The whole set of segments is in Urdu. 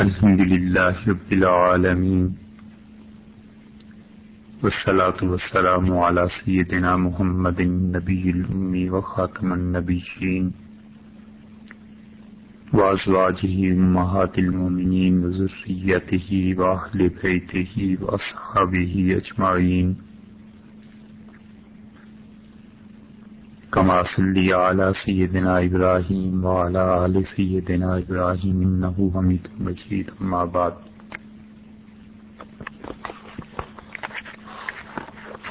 الحمد لله رب العالمين والصلاة والسلام على سيدنا محمد النبي الأمي وخاتم النبيين وأزواجه أمهات المؤمنين وذريته وأهل بيته وأصحابه أجمعين كما صلي على سيدنا إبراهيم وعلى آل سيدنا إبراهيم إنه حميد مجيد. أما بعد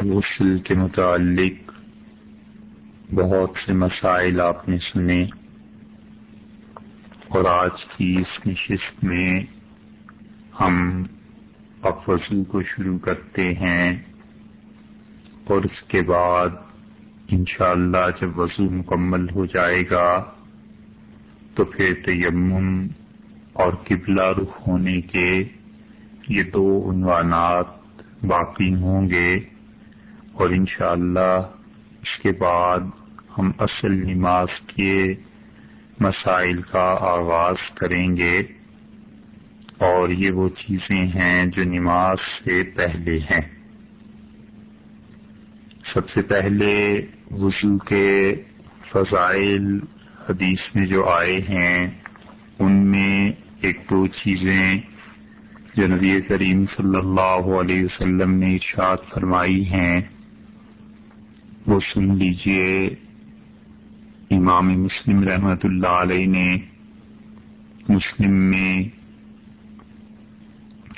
غسل کے متعلق بہت سے مسائل آپ نے سنے اور آج کی اس نشست میں ہم اب وضو کو شروع کرتے ہیں اور اس کے بعد انشاءاللہ جب وضو مکمل ہو جائے گا تو پھر تیمم اور قبلہ رخ ہونے کے یہ دو عنوانات باقی ہوں گے اور انشاءاللہ اس کے بعد ہم اصل نماز کے مسائل کا آغاز کریں گے اور یہ وہ چیزیں ہیں جو نماز سے پہلے ہیں۔ سب سے پہلے وضو کے فضائل حدیث میں جو آئے ہیں، ان میں ایک دو چیزیں جو نبی کریم صلی اللہ علیہ وسلم نے ارشاد فرمائی ہیں۔ وہ سن لیجیے، امام مسلم رحمت اللہ علیہ نے مسلم میں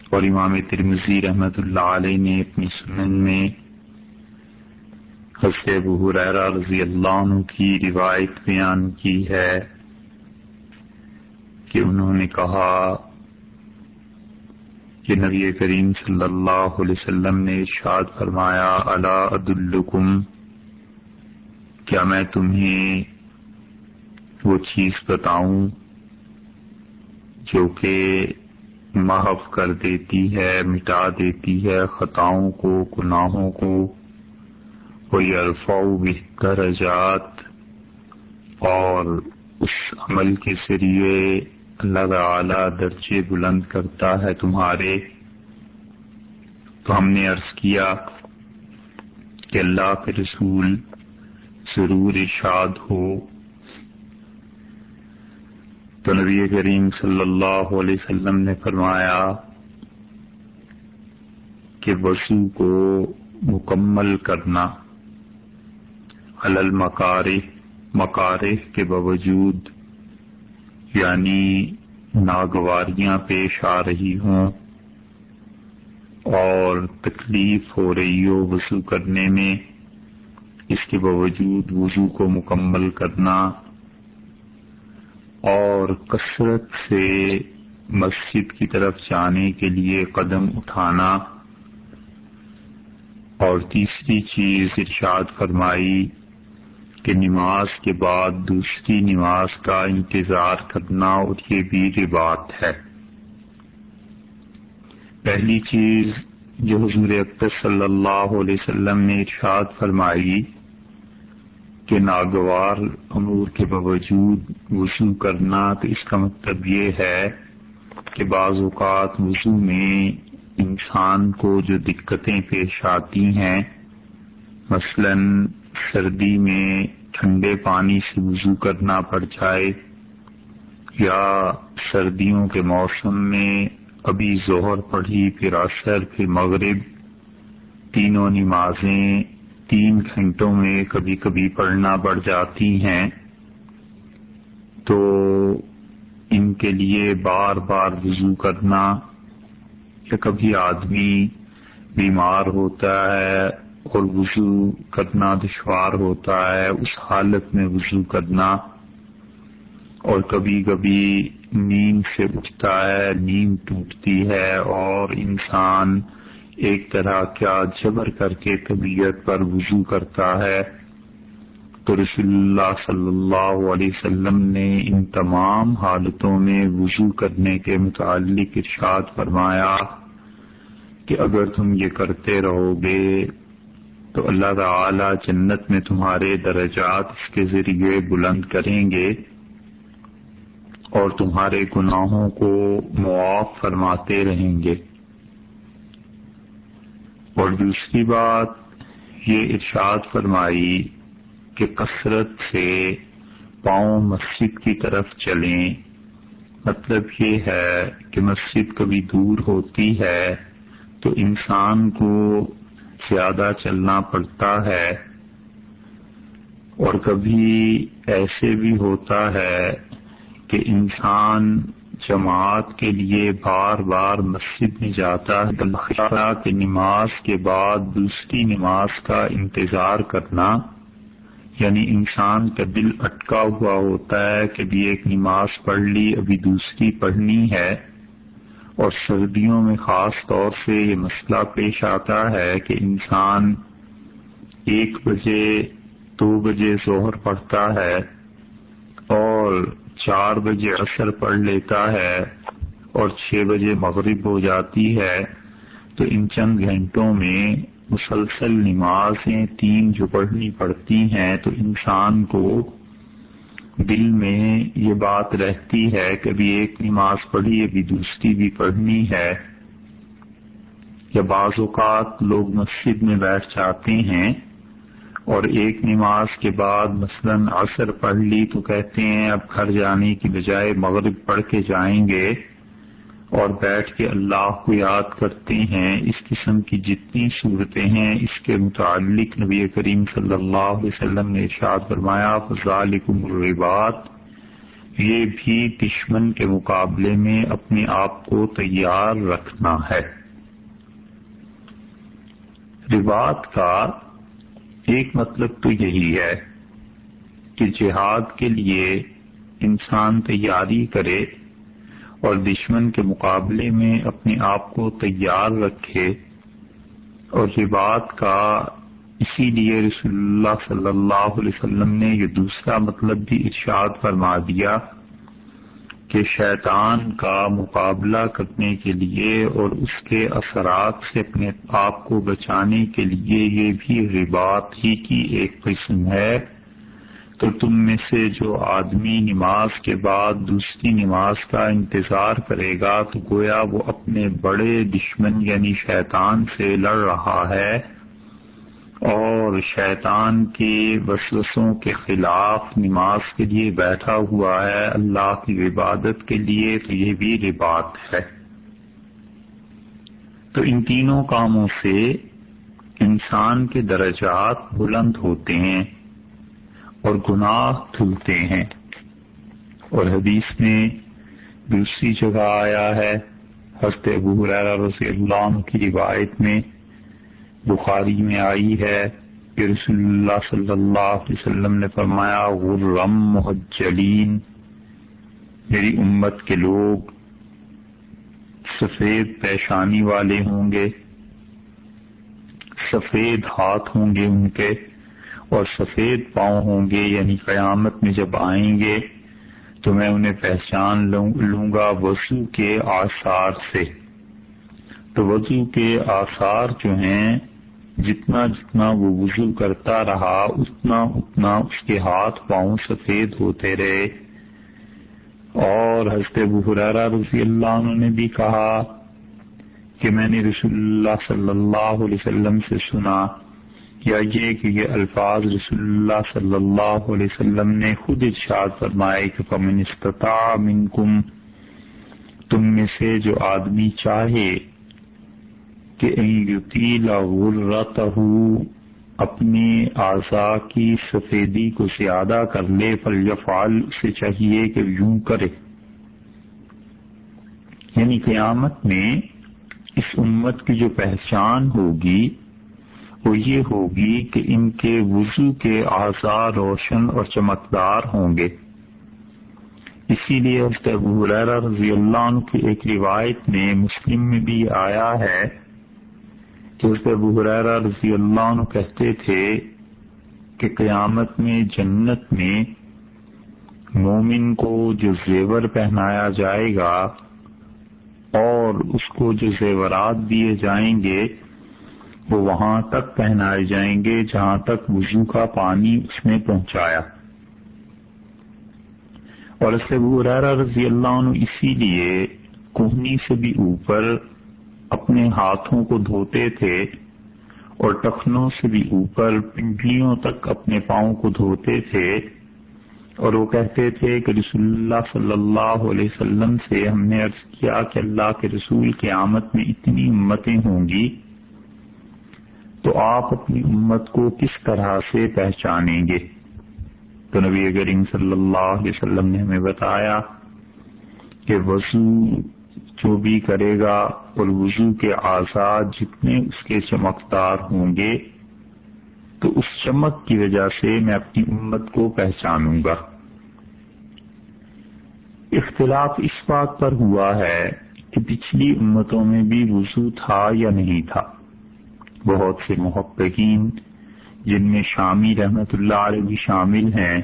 اور امام ترمزی رحمت اللہ علیہ نے اپنی سنن میں حضرت ابو رضی اللہ عنہ کی روایت بیان کی ہے کہ انہوں نے کہا کہ نبی کریم صلی اللہ علیہ وسلم نے ارشاد فرمایا اللہ عد الکم کیا میں تمہیں وہ چیز بتاؤں جو کہ محف کر دیتی ہے، مٹا دیتی ہے، خطاؤں کو، گناہوں کو یرفع درجات اور اس عمل کے ذریعے اللہ تعالی درجے بلند کرتا ہے تمہارے۔ تو ہم نے عرض کیا کہ اللہ کے رسول ضرور ارشاد ہو۔ تو نبی کریم صلی اللہ علیہ وسلم نے فرمایا کہ وضو کو مکمل کرنا۔ الل مکارے کے باوجود یعنی ناگواریاں پیش آ رہی ہوں اور تکلیف ہو رہی ہو وضو کرنے میں، اس کے باوجود وضو کو مکمل کرنا اور کثرت سے مسجد کی طرف جانے کے لیے قدم اٹھانا اور تیسری چیز ارشاد فرمائی کہ نماز کے بعد دوسری نماز کا انتظار کرنا اور یہ بھی بات ہے۔ پہلی چیز جو حضور اکتر صلی اللہ علیہ وسلم نے ارشاد فرمائی کہ ناگوار امور کے باوجود وضو کرنا، تو اس کا مطلب یہ ہے کہ بعض اوقات وضو میں انسان کو جو دقتیں پیش آتی ہیں، مثلاً سردی میں ٹھنڈے پانی سے وضو کرنا پڑ جائے یا سردیوں کے موسم میں ابھی ظہر پڑھی، پھر اثر پھر مغرب، تینوں نمازیں تین گھنٹوں میں کبھی کبھی پڑھنا پڑ جاتی ہیں۔ تو ان کے لیے بار بار وضو کرنا یا کبھی آدمی بیمار ہوتا ہے اور وضو کرنا دشوار ہوتا ہے، اس حالت میں وضو کرنا۔ اور کبھی کبھی نیند سے اٹھتا ہے، نیند ٹوٹتی ہے۔ اور انسان ایک طرح کیا جبر کر کے طبیعت پر وضو کرتا ہے۔ تو رسول اللہ صلی اللہ علیہ وسلم نے ان تمام حالتوں میں وضو کرنے کے متعلق ارشاد فرمایا کہ اگر تم یہ کرتے رہو گے تو اللہ تعالی جنت میں تمہارے درجات اس کے ذریعے بلند کریں گے اور تمہارے گناہوں کو معاف فرماتے رہیں گے۔ اور دوسری بات، یہ ارشاد فرمائی کہ کثرت سے پاؤں مسجد کی طرف چلیں۔ مطلب یہ ہے کہ مسجد کبھی دور ہوتی ہے تو انسان کو زیادہ چلنا پڑتا ہے اور کبھی ایسے بھی ہوتا ہے کہ انسان جماعت کے لیے بار بار مسجد میں جاتا ہے کہ نماز کے بعد دوسری نماز کا انتظار کرنا یعنی انسان کا دل اٹکا ہوا ہوتا ہے کہ بھی ایک نماز پڑھ لی، ابھی دوسری پڑھنی ہے۔ اور سردیوں میں خاص طور سے یہ مسئلہ پیش آتا ہے کہ انسان ایک بجے، دو بجے ظہر پڑھتا ہے اور چار بجے عصر پڑھ لیتا ہے اور چھ بجے مغرب ہو جاتی ہے، تو ان چند گھنٹوں میں مسلسل نمازیں تین جو پڑھنی پڑتی ہیں تو انسان کو دل میں یہ بات رہتی ہے کہ ابھی ایک نماز پڑھی ابھی دوسری بھی پڑھنی ہے۔ یا بعض اوقات لوگ مسجد میں بیٹھ جاتے ہیں اور ایک نماز کے بعد مثلا عصر پڑھ لی تو کہتے ہیں، اب گھر جانے کی بجائے مغرب پڑھ کے جائیں گے۔ اور بیٹھ کے اللہ کو یاد کرتے ہیں، اس قسم کی جتنی صورتیں ہیں، اس کے متعلق نبی کریم صلی اللہ علیہ وسلم نے ارشاد فرمایا فضالکم الربات یہ بھی دشمن کے مقابلے میں اپنے آپ کو تیار رکھنا ہے۔ ربات کا ایک مطلب تو یہی ہے کہ جہاد کے لیے انسان تیاری کرے۔ اور دشمن کے مقابلے میں اپنے آپ کو تیار رکھے اور یہ بات کا اسی لیے رسول اللہ صلی اللہ علیہ وسلم نے یہ دوسرا مطلب بھی ارشاد فرما دیا کہ شیطان کا مقابلہ کرنے کے لیے اور اس کے اثرات سے اپنے آپ کو بچانے کے لیے یہ بھی ربات ہی کی ایک قسم ہے۔ تو تم میں سے جو آدمی نماز کے بعد دوسری نماز کا انتظار کرے گا تو گویا وہ اپنے بڑے دشمن یعنی شیطان سے لڑ رہا ہے اور شیطان کے وسوسوں کے خلاف نماز کے لیے بیٹھا ہوا ہے اللہ کی عبادت کے لیے تو یہ بھی ربات ہے۔ تو ان تینوں کاموں سے انسان کے درجات بلند ہوتے ہیں۔ اور گناہ دھلتے ہیں۔ اور حدیث میں دوسری جگہ آیا ہے، حضرت ابو حرا رضی اللہ عنہ کی روایت میں بخاری میں آئی ہے کہ رسول اللہ صلی اللہ علیہ وسلم نے فرمایا، غرم محجلین میری امت کے لوگ سفید پیشانی والے ہوں گے، سفید ہاتھ ہوں گے ان کے۔ اور سفید پاؤں ہوں گے یعنی قیامت میں جب آئیں گے، تو میں انہیں پہچان لوں گا وضو کے آثار سے۔ تو وضو کے آثار جو ہیں، جتنا جتنا وہ وضو کرتا رہا، اتنا اتنا اس کے ہاتھ پاؤں سفید ہوتے رہے۔ اور حضرت بحرارہ رضی اللہ عنہ نے بھی کہا کہ میں نے رسول اللہ صلی اللہ علیہ وسلم سے سنا یا یہ کہ یہ الفاظ رسول اللہ صلی اللہ علیہ وسلم نے خود ارشاد فرمائے کہ فمن استطاع منکم تم میں سے جو آدمی چاہے کہ اپنے اعضا کی سفیدی کو زیادہ کر لے فلیفعل اسے چاہیے کہ یوں کرے۔ یعنی قیامت میں اس امت کی جو پہچان ہوگی وہ یہ ہوگی کہ ان کے وضو کے آزار روشن اور چمکدار ہوں گے۔ اسی لیے ابو رضی اللہ عنہ کی ایک روایت میں مسلم میں بھی آیا ہے کہ ابو رضی اللہ عنہ کہتے تھے کہ قیامت میں جنت میں مومن کو جو زیور پہنایا جائے گا اور اس کو جو زیورات دیے جائیں گے وہ وہاں تک پہنائے جائیں گے جہاں تک وضو کا پانی اس نے پہنچایا۔ اور اس ریرا رضی اللہ عنہ اسی لیے کوہنی سے بھی اوپر اپنے ہاتھوں کو دھوتے تھے اور ٹخنوں سے بھی اوپر پنڈلیوں تک اپنے پاؤں کو دھوتے تھے اور وہ کہتے تھے کہ رسول اللہ صلی اللہ علیہ وسلم سے ہم نے عرض کیا کہ اللہ کے رسول کی آمد میں اتنی امتیں ہوں گی تو آپ اپنی امت کو کس طرح سے پہچانیں گے؟ تو نبی کریم صلی اللہ علیہ وسلم نے ہمیں بتایا کہ وضو جو بھی کرے گا اور وضو کے آزاد جتنے اس کے چمکدار ہوں گے، تو اس چمک کی وجہ سے میں اپنی امت کو پہچانوں گا۔ اختلاف اس بات پر ہوا ہے کہ پچھلی امتوں میں بھی وضو تھا یا نہیں تھا۔ بہت سے محققین جن میں شامی رحمت اللہ علیہ بھی شامل ہیں،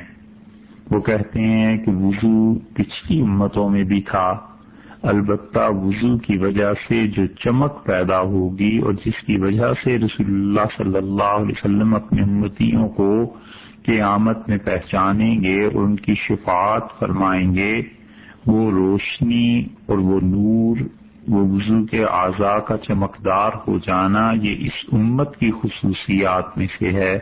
وہ کہتے ہیں کہ وضو پچھلی امتوں میں بھی تھا۔ البتہ وضو کی وجہ سے جو چمک پیدا ہوگی اور جس کی وجہ سے رسول اللہ صلی اللہ علیہ وسلم اپنے امتیوں کو قیامت میں پہچانیں گے اور ان کی شفاعت فرمائیں گے، وہ روشنی اور وہ نور وہ وضو کے اعضاء کا چمکدار ہو جانا یہ اس امت کی خصوصیات میں سے ہے۔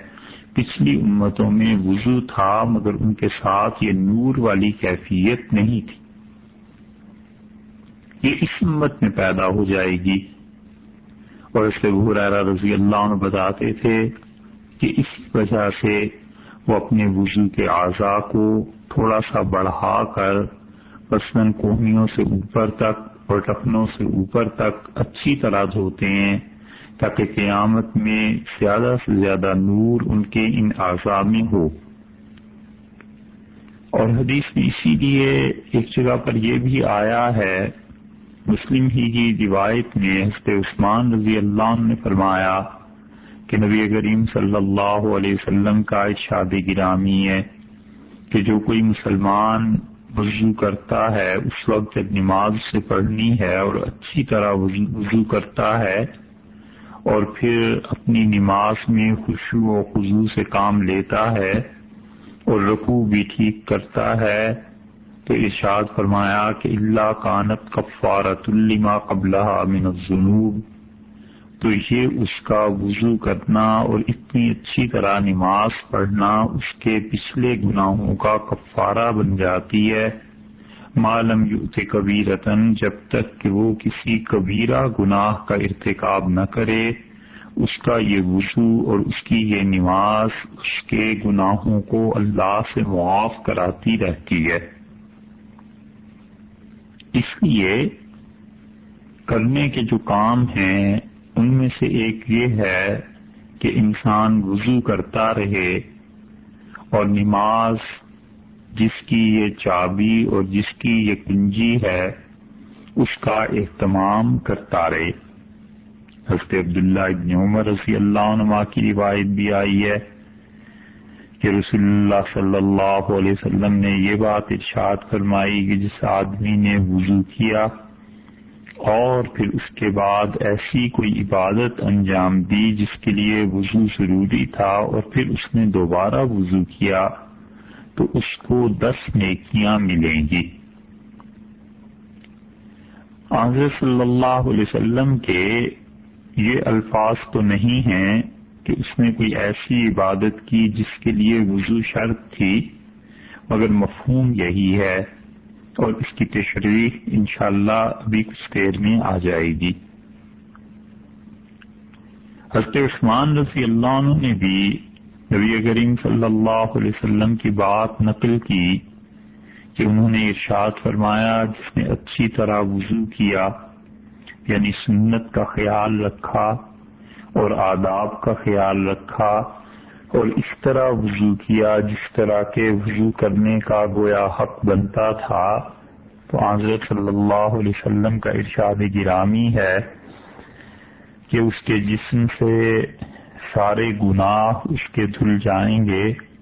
پچھلی امتوں میں وضو تھا مگر ان کے ساتھ یہ نور والی کیفیت نہیں تھی۔ یہ اس امت میں پیدا ہو جائے گی۔ اور اس لیے رضی اللہ عنہ بتاتے تھے کہ اس وجہ سے وہ اپنے وضو کے اعضاء کو تھوڑا سا بڑھا کر مثلاً کوہنیوں سے اوپر تک اور ٹکنوں سے اوپر تک اچھی طرح دھوتے ہیں تاکہ قیامت میں زیادہ سے زیادہ نور ان کے ان اعضاء میں ہو۔ اور حدیث میں اسی لیے ایک جگہ پر یہ بھی آیا ہے، مسلم ہی کی روایت میں حضرت عثمان رضی اللہ عنہ نے فرمایا کہ نبی کریم صلی اللہ علیہ وسلم کا ارشاد گرامی ہے کہ جو کوئی مسلمان وضو کرتا ہے، اس وقت جب نماز سے پڑھنی ہے اور اچھی طرح وضو کرتا ہے اور پھر اپنی نماز میں خوشو و خضو سے کام لیتا ہے اور رقو بھی ٹھیک کرتا ہے۔ تو ارشاد فرمایا کہ اللہ کانت کفارت الما قبل من الذنوب۔ تو یہ اس کا وضو کرنا اور اتنی اچھی طرح نماز پڑھنا اس کے پچھلے گناہوں کا کفارہ بن جاتی ہے۔ معلوم یوت کبیرتن جب تک کہ وہ کسی کبیرہ گناہ کا ارتکاب نہ کرے، اس کا یہ وضو اور اس کی یہ نماز اس کے گناہوں کو اللہ سے معاف کراتی رہتی ہے۔ اس لیے کرنے کے جو کام ہیں ان میں سے ایک یہ ہے کہ انسان وضو کرتا رہے اور نماز جس کی یہ چابی اور جس کی یہ کنجی ہے، اس کا اہتمام کرتا رہے۔ حضرت عبداللہ ابن عمر رضی اللہ عنہ کی روایت بھی آئی ہے کہ رسول اللہ صلی اللہ علیہ وسلم نے یہ بات ارشاد فرمائی کہ جس آدمی نے وضو کیا اور پھر اس کے بعد ایسی کوئی عبادت انجام دی جس کے لیے وضو ضروری تھا اور پھر اس نے دوبارہ وضو کیا، تو اس کو دس نیکیاں ملیں گی۔ آضر صلی اللہ علیہ وسلم کے یہ الفاظ تو نہیں ہیں کہ اس نے کوئی ایسی عبادت کی جس کے لیے وضو شرط تھی، مگر مفہوم یہی ہے۔ اور اس کی تشریح انشاءاللہ ابھی کچھ دیر میں آ جائے گی۔ حضرت عثمان رضی اللہ عنہ نے بھی نبی کریم صلی اللہ علیہ وسلم کی بات نقل کی کہ انہوں نے ارشاد فرمایا جس نے اچھی طرح وضو کیا یعنی سنت کا خیال رکھا اور آداب کا خیال رکھا اور اس طرح وضو کیا، جس طرح کے وضو کرنے کا گویا حق بنتا تھا۔ تو حضرت صلی اللہ علیہ وسلم کا ارشاد گرامی ہے کہ اس کے جسم سے سارے گناہ اس کے دھل جائیں گے۔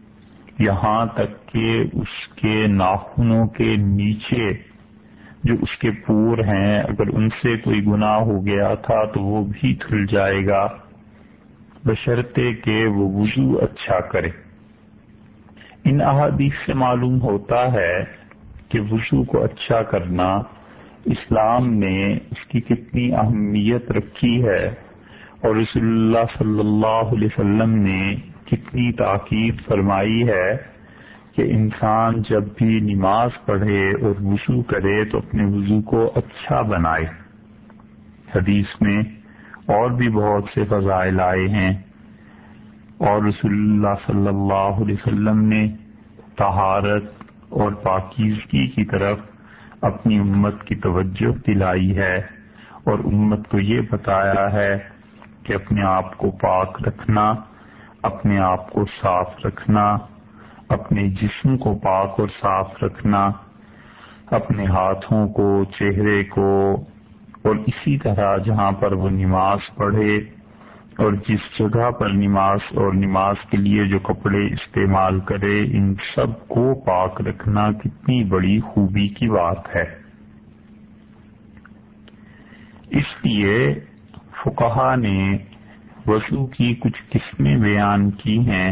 یہاں تک کہ اس کے ناخنوں کے نیچے جو اس کے پور ہیں، اگر ان سے کوئی گناہ ہو گیا تھا تو وہ بھی دھل جائے گا۔ بشرطے کہ وہ وضو اچھا کرے۔ ان احادیث سے معلوم ہوتا ہے کہ وضو کو اچھا کرنا اسلام نے اس کی کتنی اہمیت رکھی ہے اور رسول اللہ صلی اللہ علیہ وسلم نے کتنی تاکید فرمائی ہے کہ انسان جب بھی نماز پڑھے اور وضو کرے تو اپنے وضو کو اچھا بنائے۔ حدیث میں اور بھی بہت سے فضائل آئے ہیں۔ اور رسول اللہ صلی اللہ علیہ وسلم نے طہارت اور پاکیزگی کی طرف اپنی امت کی توجہ دلائی ہے۔ اور امت کو یہ بتایا ہے کہ اپنے آپ کو پاک رکھنا، اپنے آپ کو صاف رکھنا، اپنے جسم کو پاک اور صاف رکھنا، اپنے ہاتھوں کو، چہرے کو اور اسی طرح جہاں پر وہ نماز پڑھے اور جس جگہ پر نماز اور نماز کے لیے جو کپڑے استعمال کرے، ان سب کو پاک رکھنا کتنی بڑی خوبی کی بات ہے۔ اس لیے فکہ نے وضو کی کچھ قسمیں بیان کی ہیں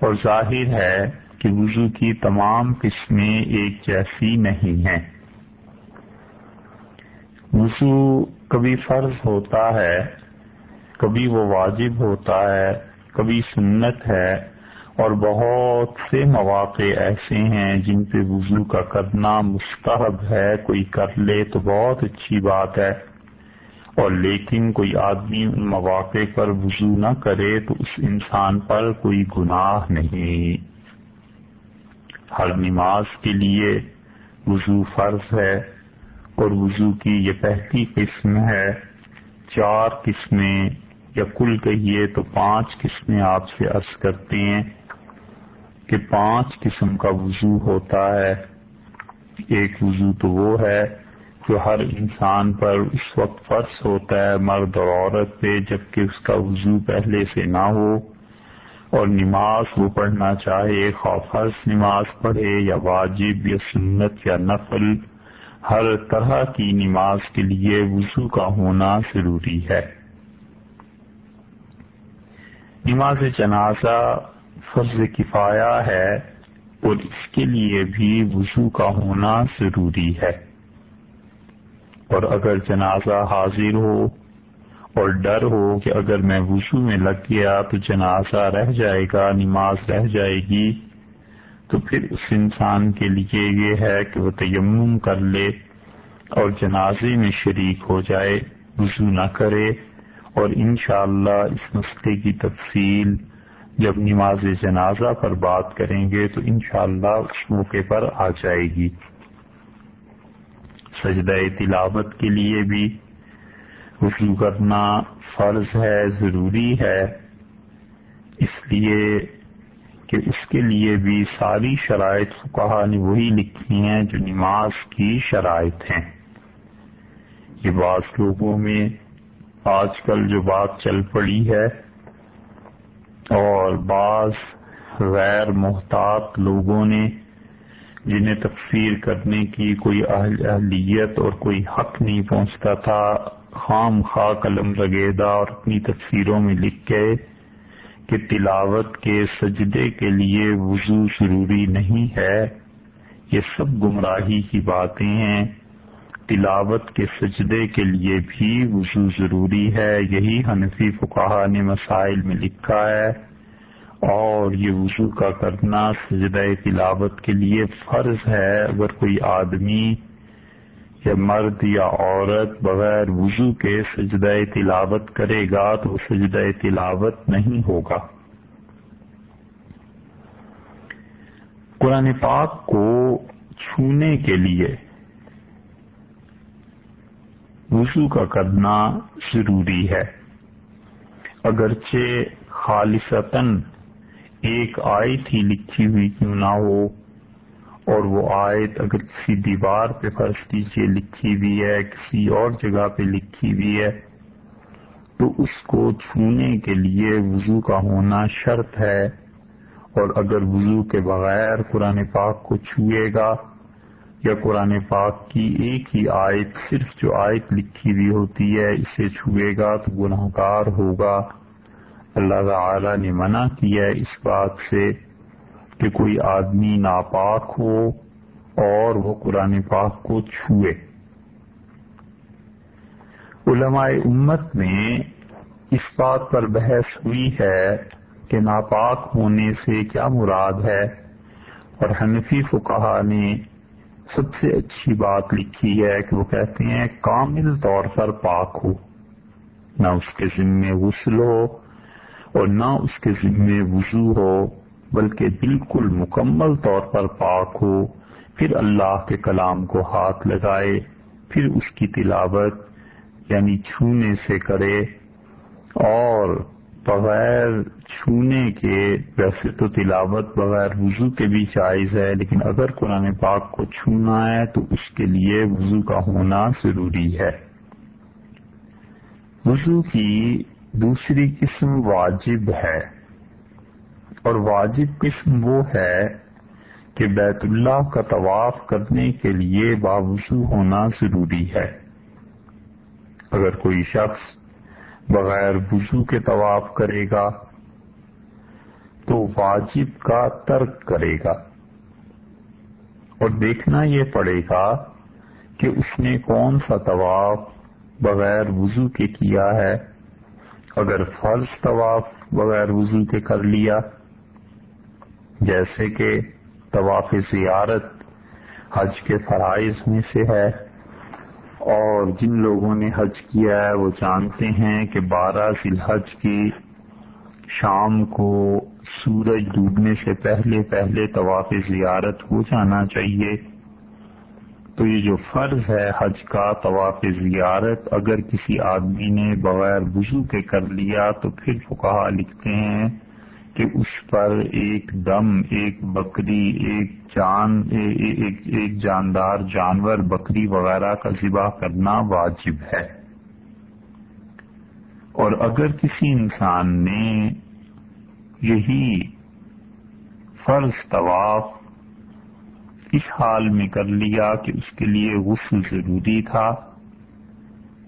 اور ظاہر ہے کہ وضو کی تمام قسمیں ایک جیسی نہیں ہیں۔ وضو کبھی فرض ہوتا ہے، کبھی وہ واجب ہوتا ہے، کبھی سنت ہے، اور بہت سے مواقع ایسے ہیں جن پہ وضو کا کرنا مستحب ہے۔ کوئی کر لے تو بہت اچھی بات ہے۔ اور لیکن کوئی آدمی ان مواقع پر وضو نہ کرے تو اس انسان پر کوئی گناہ نہیں۔ ہر نماز کے لیے وضو فرض ہے۔ اور وضو کی یہ پہلی قسم ہے۔ چار قسمیں یا کل کہیے تو پانچ قسمیں آپ سے عرض کرتے ہیں کہ پانچ قسم کا وضو ہوتا ہے۔ ایک وضو تو وہ ہے جو ہر انسان پر اس وقت فرض ہوتا ہے مرد اور عورت پہ، جبکہ اس کا وضو پہلے سے نہ ہو۔ اور نماز وہ پڑھنا چاہے خوفرض نماز پڑھے یا واجب یا سنت یا نفل ہر طرح کی نماز کے لیے وضو کا ہونا ضروری ہے۔ نماز جنازہ فرض کفایا ہے اور اس کے لیے بھی وضو کا ہونا ضروری ہے۔ اور اگر جنازہ حاضر ہو اور ڈر ہو کہ اگر میں وضو میں لگ گیا تو جنازہ رہ جائے گا، نماز رہ جائے گی۔ تو پھر اس انسان کے لیے یہ ہے کہ وہ تیمم کر لے اور جنازے میں شریک ہو جائے وضو نہ کرے اور انشاءاللہ اس مسئلے کی تفصیل جب نماز جنازہ پر بات کریں گے تو انشاءاللہ اس موقع پر آ جائے گی۔ سجدہ تلاوت کے لیے بھی وضو کرنا فرض ہے، ضروری ہے۔ اس لیے کہ اس کے لیے بھی ساری شرائط فکہ نے وہی لکھی ہیں جو نماز کی شرائط ہیں۔ یہ بعض لوگوں میں آج کل جو بات چل پڑی ہے اور بعض غیر محتاط لوگوں نے جنہیں تفسیر کرنے کی کوئی اہلیت اور کوئی حق نہیں پہنچتا تھا، خام خواہ قلم رگیدہ اور اپنی تفسیروں میں لکھ کے کہ تلاوت کے سجدے کے لیے وضو ضروری نہیں ہے، یہ سب گمراہی کی باتیں ہیں۔ تلاوت کے سجدے کے لیے بھی وضو ضروری ہے، یہی حنفی فقہ نے مسائل میں لکھا ہے۔ اور یہ وضو کا کرنا سجدہ تلاوت کے لیے فرض ہے۔ اگر کوئی آدمی یا مرد یا عورت بغیر وضو کے سجدہ تلاوت کرے گا تو سجدہ تلاوت نہیں ہوگا۔ قرآن پاک کو چھونے کے لیے وضو کا کرنا ضروری ہے۔ اگرچہ خالصتاً ایک آیت ہی لکھی ہوئی کیوں نہ ہو اور وہ آیت اگر کسی دیوار پہ فرض کیجیے لکھی ہوئی ہے، کسی اور جگہ پہ لکھی ہوئی ہے، تو اس کو چھونے کے لیے وضو کا ہونا شرط ہے۔ اور اگر وضو کے بغیر قرآن پاک کو چھوئے گا یا قرآن پاک کی ایک ہی آیت صرف جو آیت لکھی ہوئی ہوتی ہے، اسے چھوئے گا تو گناہ گار ہوگا۔ اللہ تعالی نے منع کیا ہے اس بات سے۔ کہ کوئی آدمی ناپاک ہو اور وہ قرآن پاک کو چھوئے۔ علماء امت میں اس بات پر بحث ہوئی ہے کہ ناپاک ہونے سے کیا مراد ہے، اور حنفی فقہ نے سب سے اچھی بات لکھی ہے کہ وہ کہتے ہیں، کامل طور پر پاک ہو۔ نہ اس کے ذمے غسل ہو اور نہ اس کے ذمے وضو ہو۔ بلکہ بالکل مکمل طور پر پاک ہو، پھر اللہ کے کلام کو ہاتھ لگائے، پھر اس کی تلاوت یعنی چھونے سے کرے، اور بغیر چھونے کے، ویسے تو تلاوت بغیر وضو کے بھی جائز ہے، لیکن اگر قرآن پاک کو چھونا ہے تو اس کے لیے وضو کا ہونا ضروری ہے۔ وضو کی دوسری قسم واجب ہے۔ اور واجب قسم وہ ہے کہ بیت اللہ کا طواف کرنے کے لیے باوضو ہونا ضروری ہے۔ اگر کوئی شخص بغیر وضو کے طواف کرے گا، تو واجب کا ترک کرے گا۔ اور دیکھنا یہ پڑے گا کہ اس نے کون سا طواف بغیر وضو کے کیا ہے۔ اگر فرض طواف بغیر وضو کے کر لیا جیسے کہ طواف زیارت، حج کے فرائض میں سے ہے۔ اور جن لوگوں نے حج کیا ہے، وہ جانتے ہیں کہ بارہ ذی الحج کی شام کو سورج ڈوبنے سے پہلے پہلے طواف زیارت ہو جانا چاہیے۔ تو یہ جو فرض ہے حج کا، طواف زیارت، اگر کسی آدمی نے بغیر وضو کے کر لیا تو پھر فقہا لکھتے ہیں کہ اس پر ایک دم، ایک بکری، ایک جان ایک ایک جاندار، جانور، بکری وغیرہ کا ذبح کرنا واجب ہے۔ اور اگر کسی انسان نے یہی فرض طواف اس حال میں کر لیا کہ اس کے لیے غسل ضروری تھا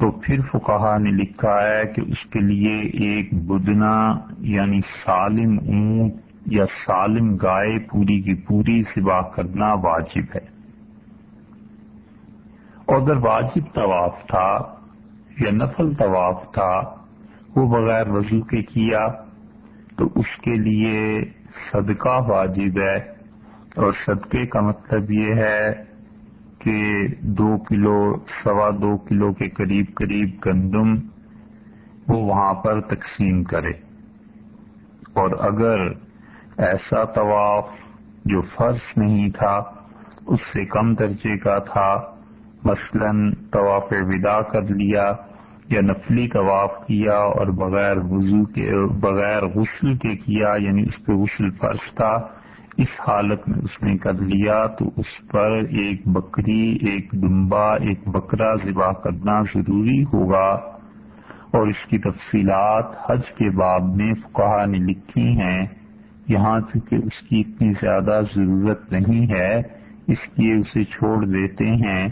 تو پھر فکہ نے لکھا ہے کہ اس کے لیے ایک بدنا یعنی سالم اونٹ یا سالم گائے پوری کی پوری سبا کرنا واجب ہے۔ اور اگر واجب طواف تھا یا نفل طواف تھا، وہ بغیر وضو کے کیا، تو اس کے لیے صدقہ واجب ہے۔ اور صدقے کا مطلب یہ ہے کہ دو کلو، سوا دو کلو کے قریب قریب گندم وہ وہاں پر تقسیم کرے۔ اور اگر ایسا طواف جو فرض نہیں تھا، اس سے کم درجے کا تھا، مثلا طواف ودا کر لیا یا نفلی طواف کیا اور بغیر وضو کے، بغیر غسل کے کیا یعنی اس پہ غسل فرض تھا اس حالت میں اس نے کر لیا تو اس پر ایک بکری، ایک دمبا، ایک بکرا ذبح کرنا ضروری ہوگا۔ اور اس کی تفصیلات حج کے باب میں فکہ نے لکھی ہیں۔ یہاں سے کہ اس کی اتنی زیادہ ضرورت نہیں ہے، اس لیے اسے چھوڑ دیتے ہیں۔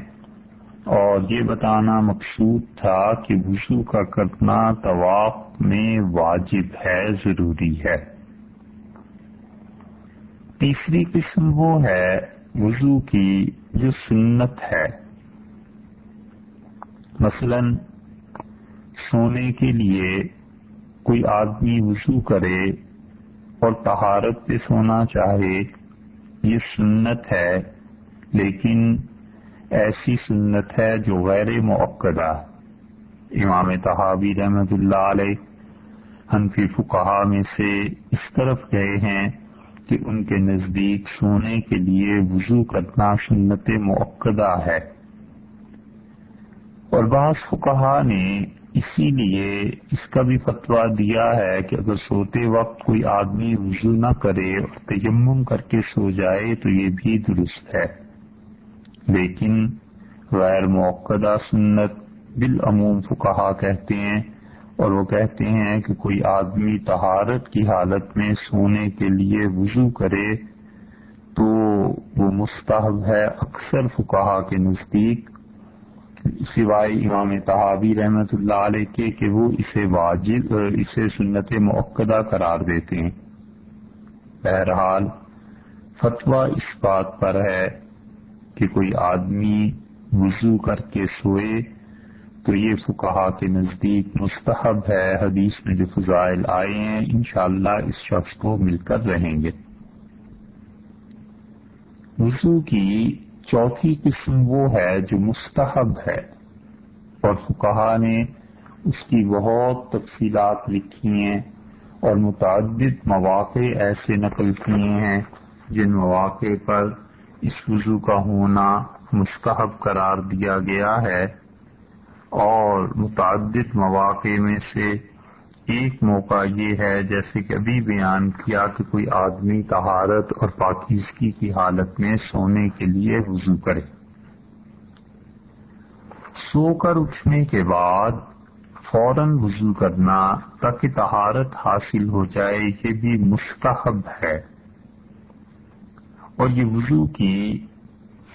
اور یہ بتانا مقصود تھا کہ وضو کا کرنا طواف میں واجب ہے، ضروری ہے۔ تیسری قسم وہ ہے وضو کی جو سنت ہے۔ مثلا سونے کے لیے کوئی آدمی وضو کرے اور تہارت پہ سونا چاہے، یہ سنت ہے، لیکن ایسی سنت ہے جو غیر موقع امام تحابی رحمت اللہ علیہ حنفی فقہا میں سے اس طرف گئے ہیں۔ کہ ان کے نزدیک سونے کے لیے وضو کرنا سنت موقع ہے۔ اور بعض فکہ نے اسی لیے اس کا بھی فتویٰ دیا ہے کہ اگر سوتے وقت کوئی آدمی وضو نہ کرے اور تیمم کر کے سو جائے تو یہ بھی درست ہے۔ لیکن غیر موقع سنت بالعموم فکہ کہتے ہیں اور وہ کہتے ہیں کہ کوئی آدمی طہارت کی حالت میں سونے کے لیے وضو کرے تو وہ مستحب ہے اکثر فکہ کے نزدیک، سوائے امام تحابی رحمت اللہ علیہ کے کہ وہ اسے واجب، اسے سنت موقع قرار دیتے ہیں۔ بہرحال، فتویٰ اس بات پر ہے کہ کوئی آدمی وضو کر کے سوئے تو یہ فکہ کے نزدیک مستحب ہے حدیث میں جو فضائل آئے ہیں، انشاءاللہ اس شخص کو مل کر رہیں گے۔ وضو کی چوتھی قسم وہ ہے جو مستحب ہے۔ اور فکہ نے اس کی بہت تفصیلات لکھی ہیں اور متعدد مواقع ایسے نقل کیے ہیں جن مواقع پر اس وضو کا ہونا مستحب قرار دیا گیا ہے۔ اور متعدد مواقع میں سے ایک موقع یہ ہے جیسے کہ ابھی بیان کیا کہ کوئی آدمی طہارت اور پاکیزگی کی حالت میں سونے کے لیے وضو کرے۔ سو کر اٹھنے کے بعد فوراً وضو کرنا تاکہ طہارت حاصل ہو جائے یہ بھی مستحب ہے۔ اور یہ وضو کی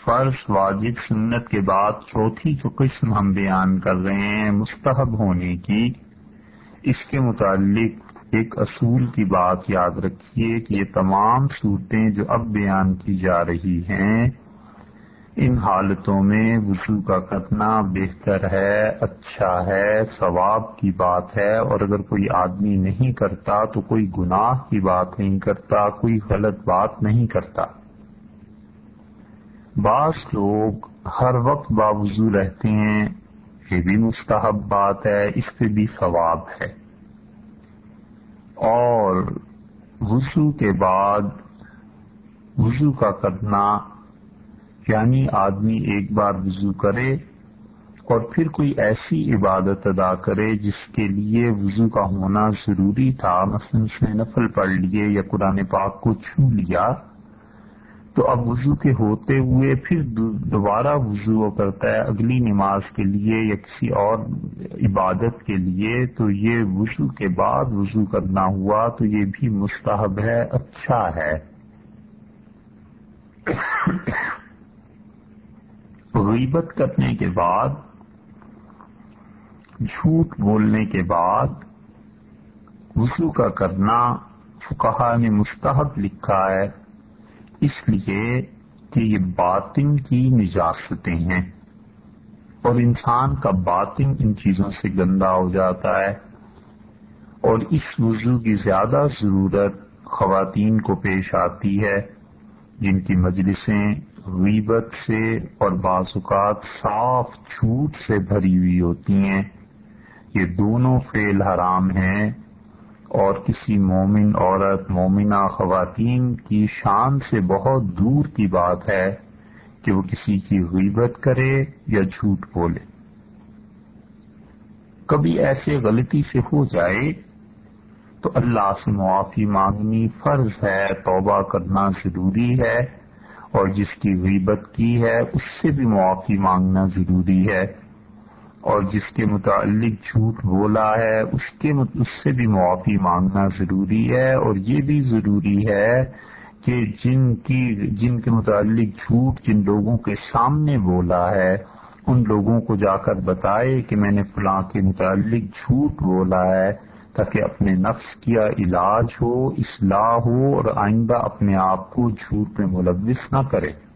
فرض واجب سنت کے بعد چوتھی جو قسم ہم بیان کر رہے ہیں، مستحب ہونے کی، اس کے متعلق ایک اصول کی بات یاد رکھیے کہ یہ تمام صورتیں جو اب بیان کی جا رہی ہیں، ان حالتوں میں وضو کا کرنا بہتر ہے اچھا ہے، ثواب کی بات ہے اور اگر کوئی آدمی نہیں کرتا تو کوئی گناہ کی بات نہیں کرتا، کوئی غلط بات نہیں کرتا۔ بعض لوگ ہر وقت باوضو رہتے ہیں، یہ بھی مستحب بات ہے، اس پہ بھی ثواب ہے۔ اور وضو کے بعد وضو کا کرنا یعنی آدمی ایک بار وضو کرے اور پھر کوئی ایسی عبادت ادا کرے جس کے لیے وضو کا ہونا ضروری تھا، مثلا اس نے نفل پڑھ لیے یا قرآن پاک کو چھو لیا تو اب وضو کے ہوتے ہوئے پھر دوبارہ وضو کرتا ہے اگلی نماز کے لیے یا کسی اور عبادت کے لیے، تو یہ وضو کے بعد وضو کرنا ہوا تو یہ بھی مستحب ہے اچھا ہے۔ غیبت کرنے کے بعد، جھوٹ بولنے کے بعد وضو کا کرنا فکہ نے مستحب لکھا ہے۔ اس لیے کہ یہ باطن کی نجاستیں ہیں اور انسان کا باطن ان چیزوں سے گندا ہو جاتا ہے اور اس وضو کی زیادہ ضرورت خواتین کو پیش آتی ہے، جن کی مجلسیں غیبت سے اور بعض اوقات صاف چھوٹ سے بھری ہوئی ہوتی ہیں۔ یہ دونوں فعل حرام ہیں۔ اور کسی مومن عورت، مومنہ خواتین کی شان سے بہت دور کی بات ہے کہ وہ کسی کی غیبت کرے یا جھوٹ بولے۔ کبھی ایسے غلطی سے ہو جائے تو اللہ سے معافی مانگنی فرض ہے، توبہ کرنا ضروری ہے اور جس کی غیبت کی ہے، اس سے بھی معافی مانگنا ضروری ہے۔ اور جس کے متعلق جھوٹ بولا ہے، اس کے اس سے بھی معافی مانگنا ضروری ہے۔ اور یہ بھی ضروری ہے کہ جن کی، جن کے متعلق جھوٹ جن لوگوں کے سامنے بولا ہے، ان لوگوں کو جا کر بتائے کہ میں نے فلاں کے متعلق جھوٹ بولا ہے تاکہ اپنے نفس کیا علاج ہو، اصلاح ہو اور آئندہ اپنے آپ کو جھوٹ میں ملوث نہ کرے۔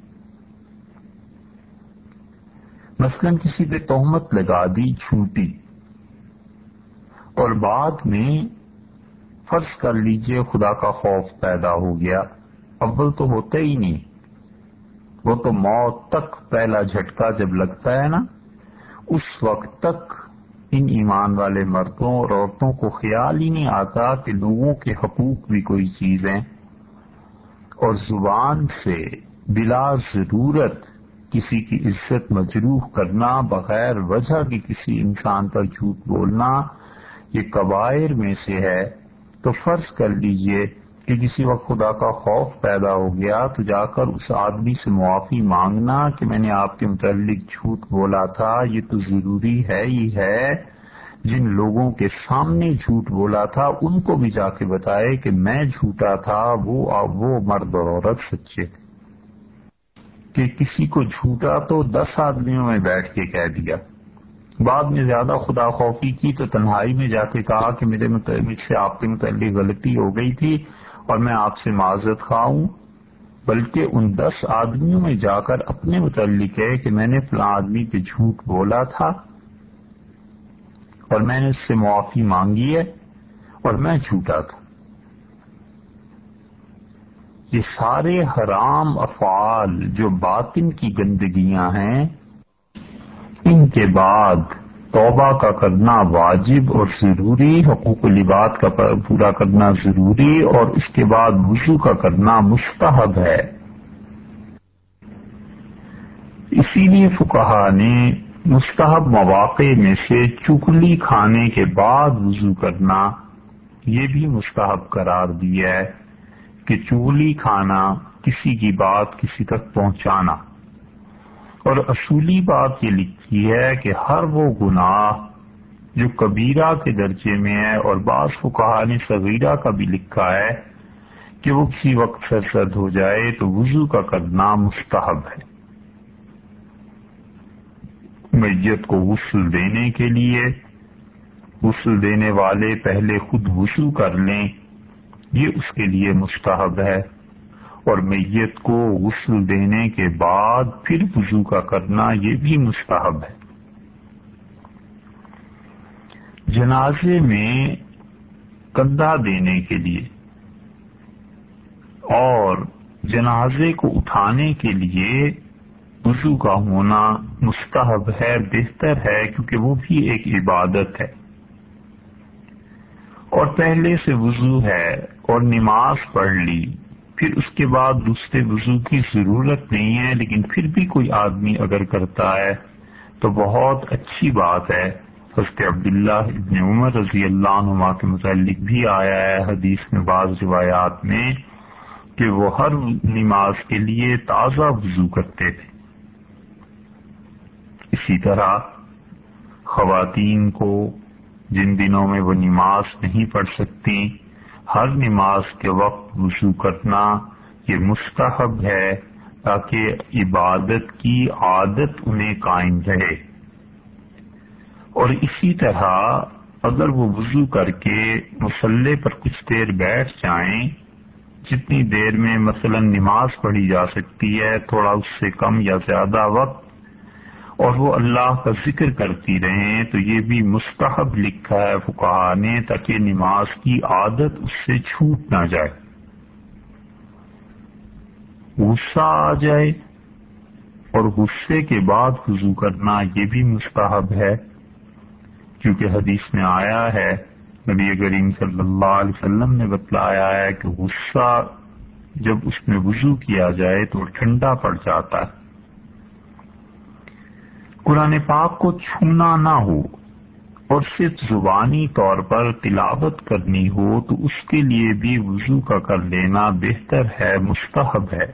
مثلا کسی پہ تہمت لگا دی جھوٹی اور بعد میں فرض کر لیجیے خدا کا خوف پیدا ہو گیا۔ اول تو ہوتا ہی نہیں۔ وہ تو موت تک پہلا جھٹکا جب لگتا ہے نا، اس وقت تک ان ایمان والے مردوں اور عورتوں کو خیال ہی نہیں آتا کہ لوگوں کے حقوق بھی کوئی چیز ہیں۔ اور زبان سے بلا ضرورت کسی کی عزت مجروح کرنا، بغیر وجہ کی کسی انسان پر جھوٹ بولنا، یہ قبائر میں سے ہے۔ تو فرض کر لیجیے کہ کسی وقت خدا کا خوف پیدا ہو گیا تو جا کر اس آدمی سے معافی مانگنا کہ میں نے آپ کے متعلق جھوٹ بولا تھا، یہ تو ضروری ہے ہی ہے۔ جن لوگوں کے سامنے جھوٹ بولا تھا، ان کو بھی جا کے بتائے کہ میں جھوٹا تھا وہ مرد اور عورت سچے تھے۔ کہ کسی کو جھوٹا تو دس آدمیوں میں بیٹھ کے کہہ دیا۔ بعد میں زیادہ خدا خوفی کی تو تنہائی میں جا کے کہا کہ میرے متعلق سے آپ کے متعلق غلطی ہو گئی تھی اور میں آپ سے معذرت خواہ ہوں بلکہ ان دس آدمیوں میں جا کر اپنے متعلق ہے کہ میں نے فلاں آدمی پہ جھوٹ بولا تھا اور میں نے اس سے معافی مانگی ہے اور میں جھوٹا تھا۔ یہ سارے حرام افعال جو باطن کی گندگیاں ہیں، ان کے بعد توبہ کا کرنا واجب اور ضروری، حقوق لباد کا پورا کرنا ضروری اور اس کے بعد وضو کا کرنا مستحب ہے۔ اسی لیے فکہ نے مستحب مواقع میں سے چکلی کھانے کے بعد وضو کرنا، یہ بھی مستحب قرار دیا ہے۔ کہ چگلی کھانا، کسی کی بات کسی تک پہنچانا۔ اور اصولی بات یہ لکھی ہے کہ ہر وہ گناہ جو کبیرہ کے درجے میں ہے اور بعض کو کہانی صغیرہ کا بھی لکھا ہے کہ وہ کسی وقت سرسد ہو جائے تو وضو کا کرنا مستحب ہے۔ میت کو غسل دینے کے لیے، غسل دینے والے پہلے خود وضو کر لیں۔ یہ اس کے لیے مستحب ہے۔ اور میت کو غسل دینے کے بعد پھر وضو کا کرنا یہ بھی مستحب ہے۔ جنازے میں کندھا دینے کے لیے اور جنازے کو اٹھانے کے لیے وضو کا ہونا مستحب ہے، بہتر ہے، کیونکہ وہ بھی ایک عبادت ہے۔ اور پہلے سے وضو ہے۔ اور نماز پڑھ لی۔ پھر اس کے بعد دوسرے وضو کی ضرورت نہیں ہے، لیکن پھر بھی کوئی آدمی اگر کرتا ہے تو بہت اچھی بات ہے۔ حضرت عبداللہ ابن عمر رضی اللہ عنہ کے متعلق بھی آیا ہے حدیث میں بعض روایات میں کہ وہ ہر نماز کے لیے تازہ وضو کرتے تھے۔ اسی طرح خواتین کو جن دنوں میں وہ نماز نہیں پڑھ سکتی ہر نماز کے وقت وضو کرنا یہ مستحب ہے تاکہ عبادت کی عادت انہیں قائم رہے۔ اور اسی طرح اگر وہ وضو کر کے مسلح پر کچھ دیر بیٹھ جائیں، جتنی دیر میں مثلا نماز پڑھی جا سکتی ہے، تھوڑا اس سے کم یا زیادہ وقت اور وہ اللہ کا ذکر کرتی رہیں تو یہ بھی مستحب لکھا ہے فکا نے تاکہ نماز کی عادت اس سے چھوٹ نہ جائے۔ غصہ آ جائے اور غصے کے بعد وضو کرنا یہ بھی مستحب ہے۔ کیونکہ حدیث میں آیا ہے، نبی کریم صلی اللہ علیہ وسلم نے بتلایا ہے کہ غصہ جب اس میں وضو کیا جائے تو ٹھنڈا پڑ جاتا ہے۔ قرآن پاک کو چھونا نہ ہو اور صرف زبانی طور پر تلاوت کرنی ہو تو اس کے لیے بھی وضو کا کر لینا بہتر ہے، مستحب ہے۔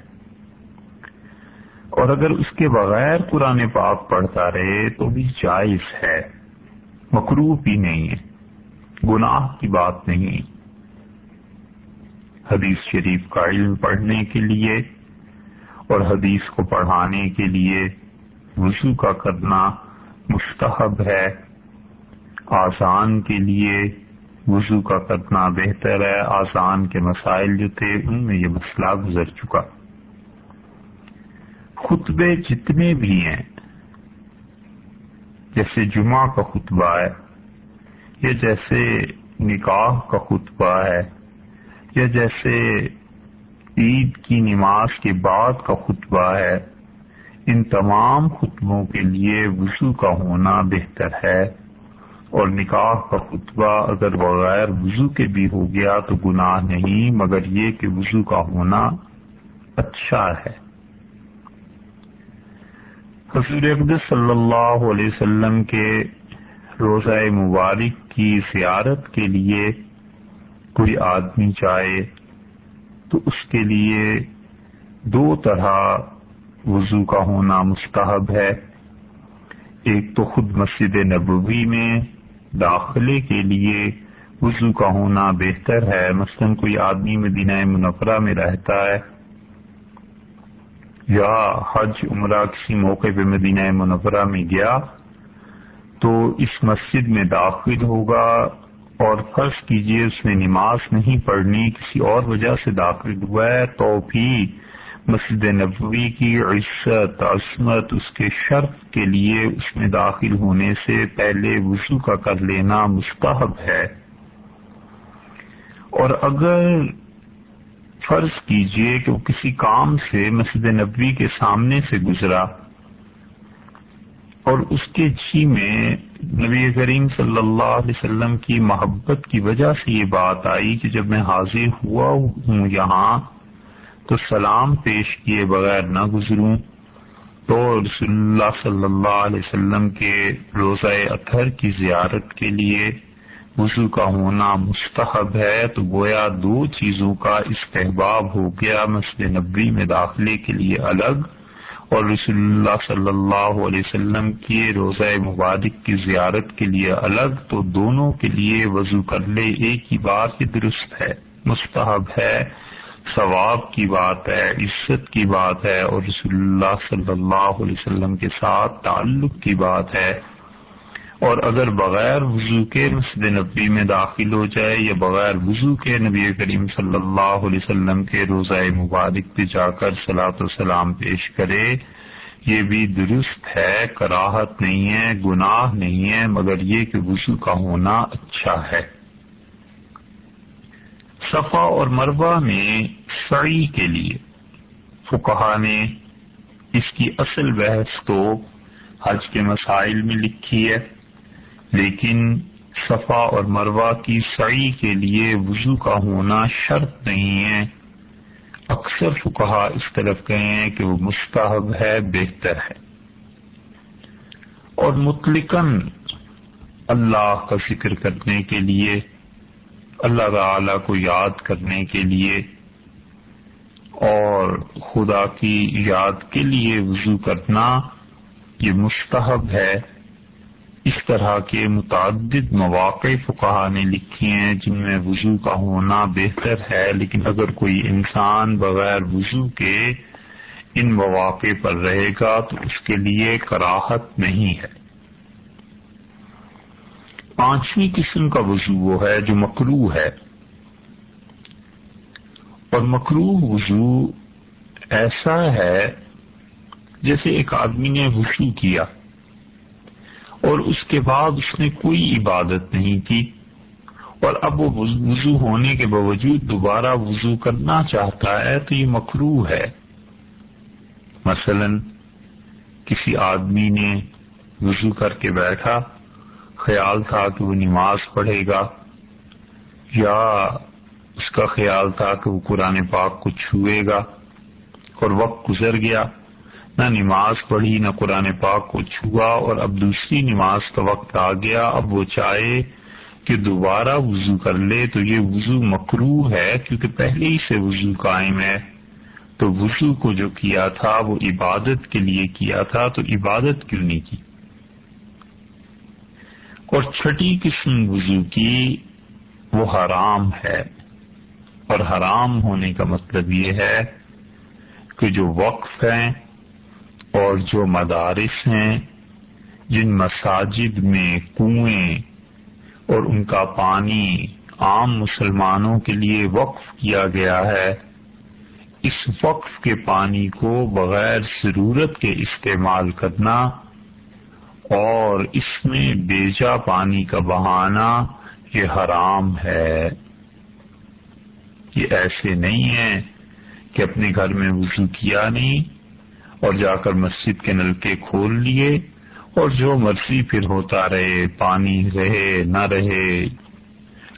اور اگر اس کے بغیر قرآن پاک پڑھتا رہے تو بھی جائز ہے۔ مقروف بھی نہیں ہے۔ گناہ کی بات نہیں۔ حدیث شریف کا علم پڑھنے کے لیے اور حدیث کو پڑھانے کے لیے وضو کا کرنا مستحب ہے۔ آسان کے لیے وضو کا کرنا بہتر ہے۔ آسان کے مسائل جو تھے، ان میں یہ مسئلہ گزر چکا۔ خطبے جتنے بھی ہیں، جیسے جمعہ کا خطبہ ہے، یا جیسے نکاح کا خطبہ ہے، یا جیسے عید کی نماز کے بعد کا خطبہ ہے ان تمام خطبوں کے لیے وضو کا ہونا بہتر ہے اور نکاح کا خطبہ اگر بغیر وضو کے بھی ہو گیا تو گناہ نہیں، مگر یہ کہ وضو کا ہونا اچھا ہے۔ حضور اقدس صلی اللہ علیہ وسلم کے روزہ مبارک کی زیارت کے لیے کوئی آدمی چاہے تو اس کے لیے دو طرح وضو کا ہونا مستحب ہے۔ ایک تو خود مسجد نبوی میں داخلے کے لیے وضو کا ہونا بہتر ہے۔ مثلا کوئی آدمی مدینہ منفرہ میں رہتا ہے یا حج عمرہ کسی موقع پہ مدینہ منورہ میں گیا تو اس مسجد میں داخل ہوگا اور فرض کیجیے اس میں نماز نہیں پڑھنی، کسی اور وجہ سے داخل ہوا ہے تو بھی مسجد نبوی کی عزت، عصمت، اس کے شرف کے لیے اس میں داخل ہونے سے پہلے وضو کا کر لینا مستحب ہے۔ اور اگر فرض کیجیے کہ وہ کسی کام سے مسجد نبوی کے سامنے سے گزرا اور اس کے جی میں نبی کریم صلی اللہ علیہ وسلم کی محبت کی وجہ سے یہ بات آئی کہ جب میں حاضر ہوا ہوں یہاں تو سلام پیش کیے بغیر نہ گزروں۔ تو رسول اللہ صلی اللہ علیہ وسلم کے روزہ اطہر کی زیارت کے لیے وضو کا ہونا مستحب ہے، تو گویا دو چیزوں کا استحباب ہو گیا مسجد نبی میں داخلے کے لیے الگ۔ اور رسول اللہ صلی اللہ علیہ وسلم کے روزہ مبارک کی زیارت کے لیے الگ، تو دونوں کے لیے وضو کر لے، ایک ہی بات ہی درست ہے، مستحب ہے۔ ثواب کی بات ہے، عزت کی بات ہے اور رسول اللہ صلی اللہ علیہ وسلم کے ساتھ تعلق کی بات ہے۔ اور اگر بغیر وضو کے مسجد نبی میں داخل ہو جائے یا بغیر وضو کے نبی کریم صلی اللہ علیہ وسلم کے روزہ مبارک پہ جا کر سلاۃ وسلام پیش کرے، یہ بھی درست ہے، کراہت نہیں ہے، گناہ نہیں ہے، مگر یہ کہ وضو کا ہونا اچھا ہے۔ صفا اور مربع میں سعی کے لیے۔ فکہ نے اس کی اصل بحث تو حج کے مسائل میں لکھی ہے، لیکن صفا اور مروا کی سعی کے لیے وضو کا ہونا شرط نہیں ہے۔ اکثر فکہ اس طرف کہے ہیں کہ وہ مستحب ہے، بہتر ہے۔ اور مطلقاً اللہ کا ذکر کرنے کے لیے اللہ تعالی کو یاد کرنے کے لیے اور خدا کی یاد کے لیے وضو کرنا یہ مستحب ہے۔ اس طرح کے متعدد مواقع فقہ نے لکھی ہیں جن میں وضو کا ہونا بہتر ہے، لیکن اگر کوئی انسان بغیر وضو کے ان مواقع پر رہے گا تو اس کے لیے کراہت نہیں ہے۔ پانچویں قسم کا وضو وہ ہے جو مکرو ہے۔ اور مکرو وضو ایسا ہے جیسے ایک آدمی نے وضو کیا اور اس کے بعد اس نے کوئی عبادت نہیں کی اور اب وہ وضو ہونے کے باوجود دوبارہ وضو کرنا چاہتا ہے تو یہ مکرو ہے۔ مثلا کسی آدمی نے وضو کر کے بیٹھا خیال تھا کہ وہ نماز پڑھے گا، یا اس کا خیال تھا کہ وہ قرآن پاک کو چھوئے گا اور وقت گزر گیا، نہ نماز پڑھی، نہ قرآن پاک کو چھوا اور اب دوسری نماز کا وقت آ گیا۔ اب وہ چاہے کہ دوبارہ وضو کر لے تو یہ وضو مکرو ہے، کیونکہ پہلے ہی سے وضو قائم ہے۔ تو وضو کو جو کیا تھا، وہ عبادت کے لیے کیا تھا، تو عبادت کیوں نہیں کی؟ اور چھٹی قسم وضو کی، وہ حرام ہے۔ اور حرام ہونے کا مطلب یہ ہے کہ جو وقف ہیں اور جو مدارس ہیں، جن مساجد میں کنویں اور ان کا پانی عام مسلمانوں کے لیے وقف کیا گیا ہے، اس وقف کے پانی کو بغیر ضرورت کے استعمال کرنا اور اس میں بیجا پانی کا بہانا یہ حرام ہے۔ یہ ایسے نہیں ہے کہ اپنے گھر میں وضو کیا نہیں اور جا کر مسجد کے نلکے کھول لیے اور جو مرضی پھر ہوتا رہے، پانی رہے، نہ رہے۔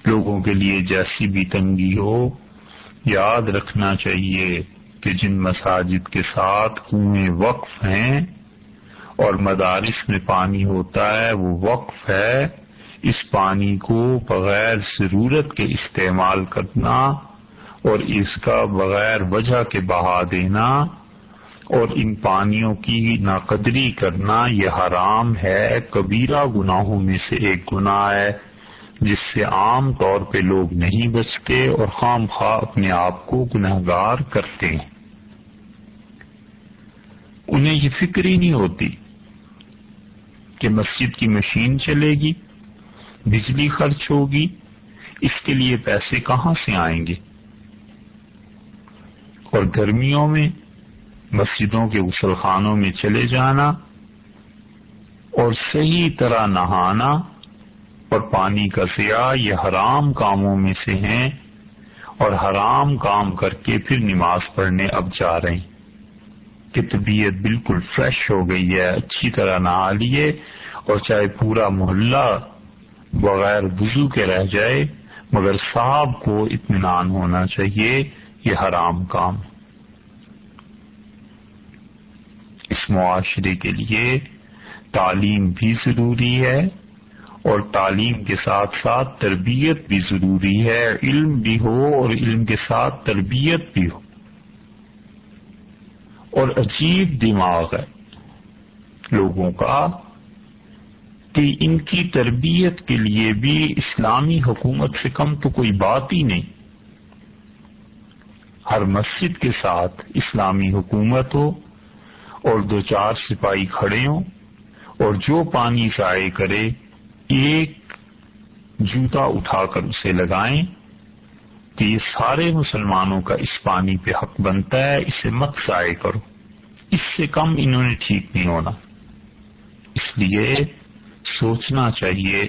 لوگوں کے لیے جیسی بھی تنگی ہو، یاد رکھنا چاہیے کہ جن مساجد کے ساتھ کنویں وقف ہیں اور مدارس میں پانی ہوتا ہے، وہ وقف ہے۔ اس پانی کو بغیر ضرورت کے استعمال کرنا اور اس کا بغیر وجہ کے بہا دینا اور ان پانیوں کی ناقدری کرنا، یہ حرام ہے۔ کبیرہ گناہوں میں سے ایک گناہ ہے، جس سے عام طور پہ لوگ نہیں بچتے اور خام خواہ اپنے آپ کو گناہ گار کرتے ہیں۔ انہیں یہ فکر ہی نہیں ہوتی۔ کہ مسجد کی مشین چلے گی، بجلی خرچ ہوگی، اس کے لیے پیسے کہاں سے آئیں گے؟ اور گرمیوں میں مسجدوں کے غسل خانوں میں چلے جانا اور صحیح طرح نہانا اور پانی کا سیاح یہ حرام کاموں میں سے ہیں اور حرام کام کر کے پھر نماز پڑھنے اب جا رہے ہیں۔ کہ طبیعت بالکل فریش ہو گئی ہے، اچھی طرح نہا لیے اور چاہے پورا محلہ بغیر وضو کے رہ جائے، مگر صاحب کو اطمینان ہونا چاہیے، یہ حرام کام اس معاشرے کے لیے تعلیم بھی ضروری ہے اور تعلیم کے ساتھ ساتھ تربیت بھی ضروری ہے، علم بھی ہو اور علم کے ساتھ تربیت بھی ہو۔ اور عجیب دماغ ہے لوگوں کا کہ ان کی تربیت کے لیے بھی اسلامی حکومت سے کم تو کوئی بات ہی نہیں۔ ہر مسجد کے ساتھ اسلامی حکومت ہو اور دو چار سپاہی کھڑے ہوں اور جو پانی ضائع کرے، ایک جوتا اٹھا کر اسے لگائیں۔ کہ یہ سارے مسلمانوں کا اس پانی پہ حق بنتا ہے، اسے مت ضائع کرو۔ اس سے کم انہوں نے ٹھیک نہیں ہونا۔ اس لیے سوچنا چاہیے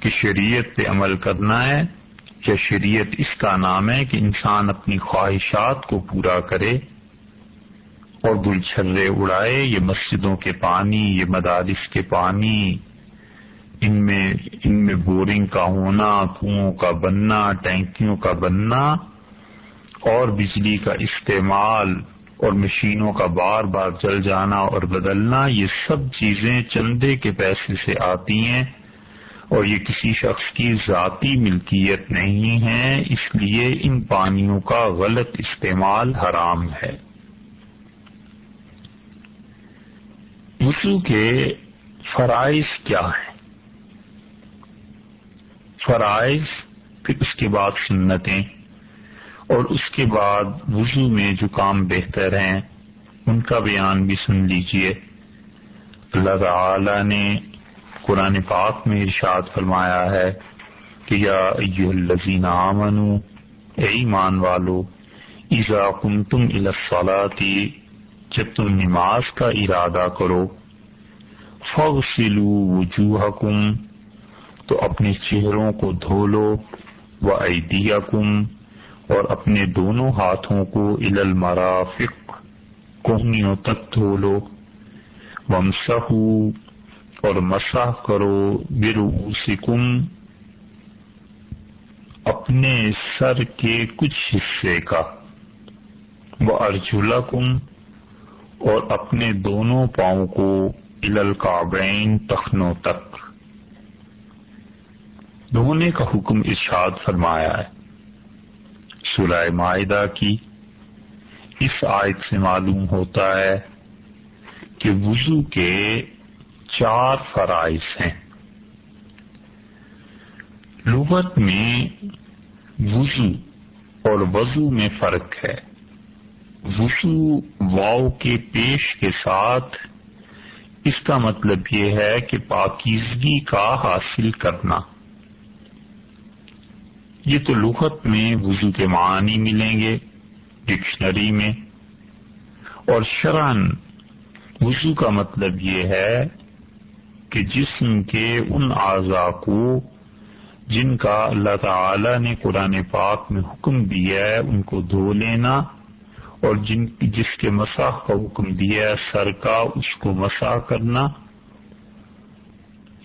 کہ شریعت پہ عمل کرنا ہے۔ یا شریعت اس کا نام ہے کہ انسان اپنی خواہشات کو پورا کرے اور گل چھرے اڑائے، یہ مسجدوں کے پانی، یہ مدارس کے پانی ان میں ان میں بورنگ کا ہونا کنویں کا بننا، ٹینکیوں کا بننا، اور بجلی کا استعمال، اور مشینوں کا بار بار جل جانا اور بدلنا، یہ سب چیزیں چندے کے پیسے سے آتی ہیں، اور یہ کسی شخص کی ذاتی ملکیت نہیں ہے، اس لیے ان پانیوں کا غلط استعمال حرام ہے۔ وضو کے فرائض کیا ہیں؟ فرائض، پھر اس کے بعد سنتیں اور اس کے بعد وضو میں جو کام بہتر ہیں، ان کا بیان بھی سن لیجیے۔ اللہ تعالی نے قرآن پاک میں ارشاد فرمایا ہے کہ یا الذین آمنو، اے ایمان والو، اذا کنتم الى الصلاة، جب تم نماز کا ارادہ کرو فغسلوا وجوہکم تو اپنے چہروں کو دھو لو و ایدیکم اور اپنے دونوں ہاتھوں کو ال المرافق کوہنیوں تک دھو لو۔ ومسح اور مسح کرو برؤسکم اپنے سر کے کچھ حصے کا۔ وہ ارجلکم اور اپنے دونوں پاؤں کو ال القابین تخنوں تک۔ دھونے کا حکم ارشاد فرمایا ہے۔ سورہ معاہدہ کی اس آیت سے معلوم ہوتا ہے کہ وضو کے چار فرائض ہیں۔ لغت میں وضو اور وضو میں فرق ہے۔ وضو واؤ کے پیش کے ساتھ اس کا مطلب یہ ہے کہ پاکیزگی کا حاصل کرنا۔ یہ تو لغت میں وضو کے معنی ملیں گے، ڈکشنری میں۔ اور شرن وضو کا مطلب یہ ہے کہ جسم کے ان اعضاء کو، جن کا اللہ تعالی نے قرآن پاک میں حکم دیا ہے، ان کو دھو لینا۔ اور جن جس کے مساح کا حکم دیا ہے، سر کا، اس کو مساح کرنا۔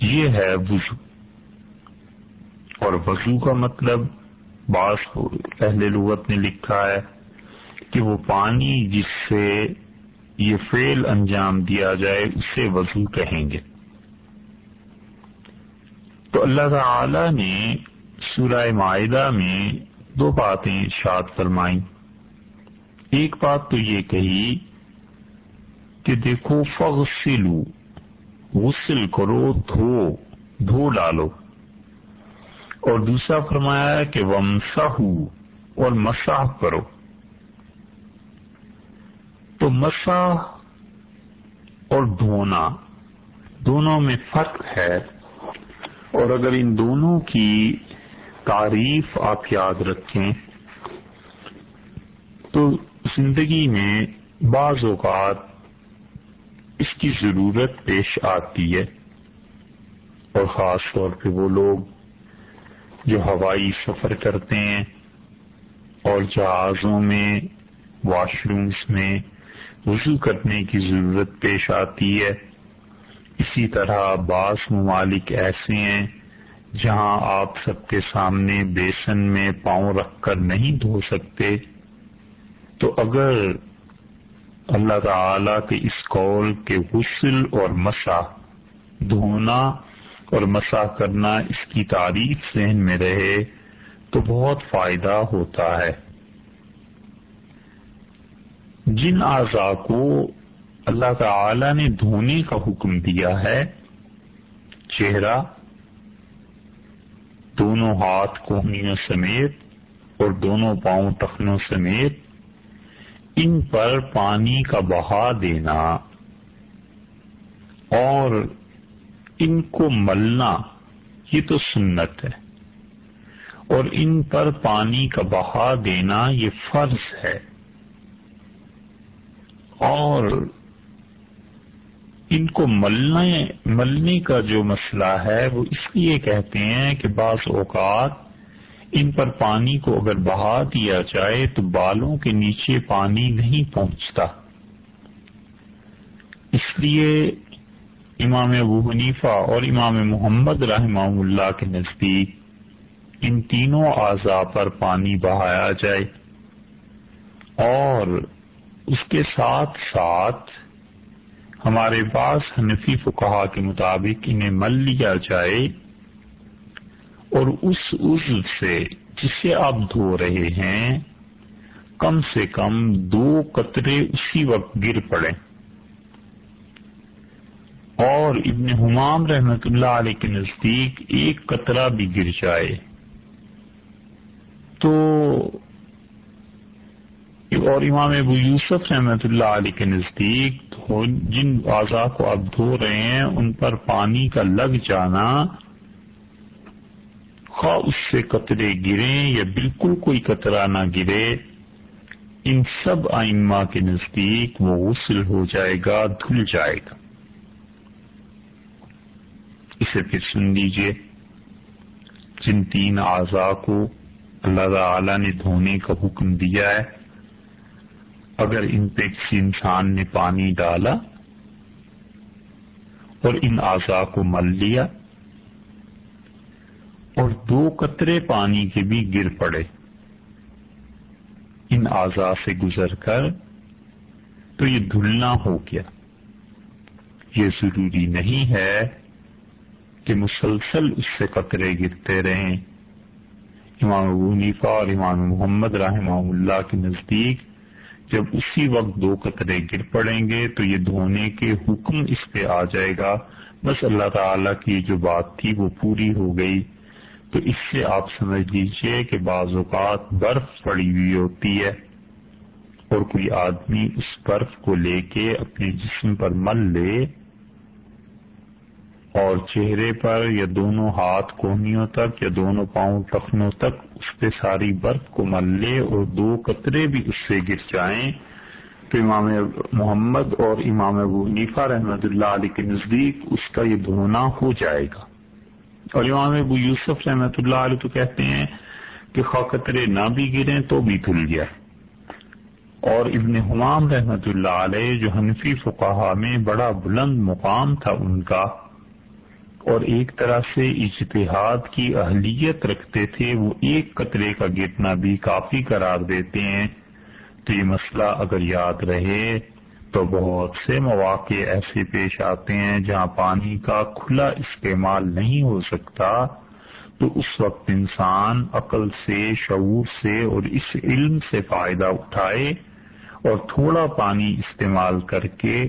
یہ ہے وضو۔ اور وضو کا مطلب بعض پہلے لغت نے لکھا ہے کہ وہ پانی جس سے یہ فعل انجام دیا جائے اسے وضو کہیں گے۔ تو اللہ تعالی نے سورہ معاہدہ میں دو باتیں شاد فرمائیں۔ ایک بات تو یہ کہی کہ دیکھو فغسلو غسل کرو، دھو دھو ڈالو۔ اور دوسرا فرمایا کہ ومساہ اور مساح کرو۔ تو مساح اور دھونا، دونوں میں فرق ہے۔ اور اگر ان دونوں کی تعریف آپ یاد رکھیں، تو زندگی میں بعض اوقات اس کی ضرورت پیش آتی ہے۔ اور خاص طور پہ وہ لوگ جو ہوائی سفر کرتے ہیں اور جہازوں میں واش رومس میں وضو کرنے کی ضرورت پیش آتی ہے۔ اسی طرح بعض ممالک ایسے ہیں جہاں آپ سب کے سامنے بیسن میں پاؤں رکھ کر نہیں دھو سکتے۔ تو اگر اللہ تعالی کے اس قول کے غسل اور مسا دھونا اور مسا کرنا اس کی تعریف ذہن میں رہے تو بہت فائدہ ہوتا ہے۔ جن اعضا کو اللہ تعالی نے دھونے کا حکم دیا ہے، چہرہ، دونوں ہاتھ کوہنیوں سمیت اور دونوں پاؤں ٹخنوں سمیت، ان پر پانی کا بہا دینا اور ان کو ملنا یہ تو سنت ہے۔ اور ان پر پانی کا بہا دینا یہ فرض ہے۔ اور ان کو ملنے ملنے کا جو مسئلہ ہے وہ اس لیے کہتے ہیں کہ بعض اوقات ان پر پانی کو اگر بہا دیا جائے تو بالوں کے نیچے پانی نہیں پہنچتا۔ اس لیے امام ابو حنیفہ اور امام محمد رحمہ اللہ کے نزدیک ان تینوں اعضاء پر پانی بہایا جائے اور اس کے ساتھ ساتھ ہمارے پاس حنفی فقہا کے مطابق انہیں مل لیا جائے اور اس عزو سے جسے آپ دھو رہے ہیں کم سے کم دو قطرے اسی وقت گر پڑے اور ابن حمام رحمت اللہ علیہ کے نزدیک ایک قطرہ بھی گر جائے۔ تو اور امام ابو یوسف رحمت اللہ علیہ کے نزدیک جن اعضاء کو اب دھو رہے ہیں، ان پر پانی کا لگ جانا خواہ اس سے قطرے گریں یا بالکل کوئی قطرہ نہ گرے، ان سب آئمہ کے نزدیک وہ غسل ہو جائے گا، دھل جائے گا۔ اسے پھر سن لیجیے جن تین اعضاء کو اللہ تعالی نے دھونے کا حکم دیا ہے، اگر ان پہ کسی انسان نے پانی ڈالا اور ان اعضاء کو مل لیا اور دو قطرے پانی کے بھی گر پڑے ان اعضاء سے گزر کر، تو یہ دھلنا ہو گیا۔ یہ ضروری نہیں ہے کہ مسلسل اس سے قطرے گرتے رہیں۔ امام ابو حنیفہ اور امام محمد رحمہ اللہ کے نزدیک جب اسی وقت دو قطرے گر پڑیں گے تو یہ دھونے کے حکم اس پہ آ جائے گا۔ بس اللہ تعالی کی جو بات تھی وہ پوری ہو گئی۔ تو اس سے آپ سمجھ لیجیے کہ بعض اوقات برف پڑی ہوئی ہوتی ہے اور کوئی آدمی اس برف کو لے کے اپنے جسم پر مل لے۔ اور چہرے پر یا دونوں ہاتھ کوہنیوں تک یا دونوں پاؤں ٹخنوں تک اس پہ ساری برف کو مل لے اور دو قطرے بھی اس سے گر جائیں۔ تو امام محمد اور امام ابو نیفا رحمت اللہ علیہ کے نزدیک اس کا یہ دھونا ہو جائے گا۔ اور امام ابو یوسف رحمت اللہ علیہ تو کہتے ہیں کہ خواہ قطرے نہ بھی گریں تو بھی دھل گیا۔ اور ابن حمام رحمت اللہ علیہ جو حنفی فقہا میں بڑا بلند مقام تھا ان کا اور ایک طرح سے اجتہاد کی اہلیت رکھتے تھے، وہ ایک قطرے کا گرنا بھی کافی قرار دیتے ہیں۔ تو یہ مسئلہ اگر یاد رہے تو بہت سے مواقع ایسے پیش آتے ہیں جہاں پانی کا کھلا استعمال نہیں ہو سکتا۔ تو اس وقت انسان عقل سے، شعور سے اور اس علم سے فائدہ اٹھائے اور تھوڑا پانی استعمال کر کے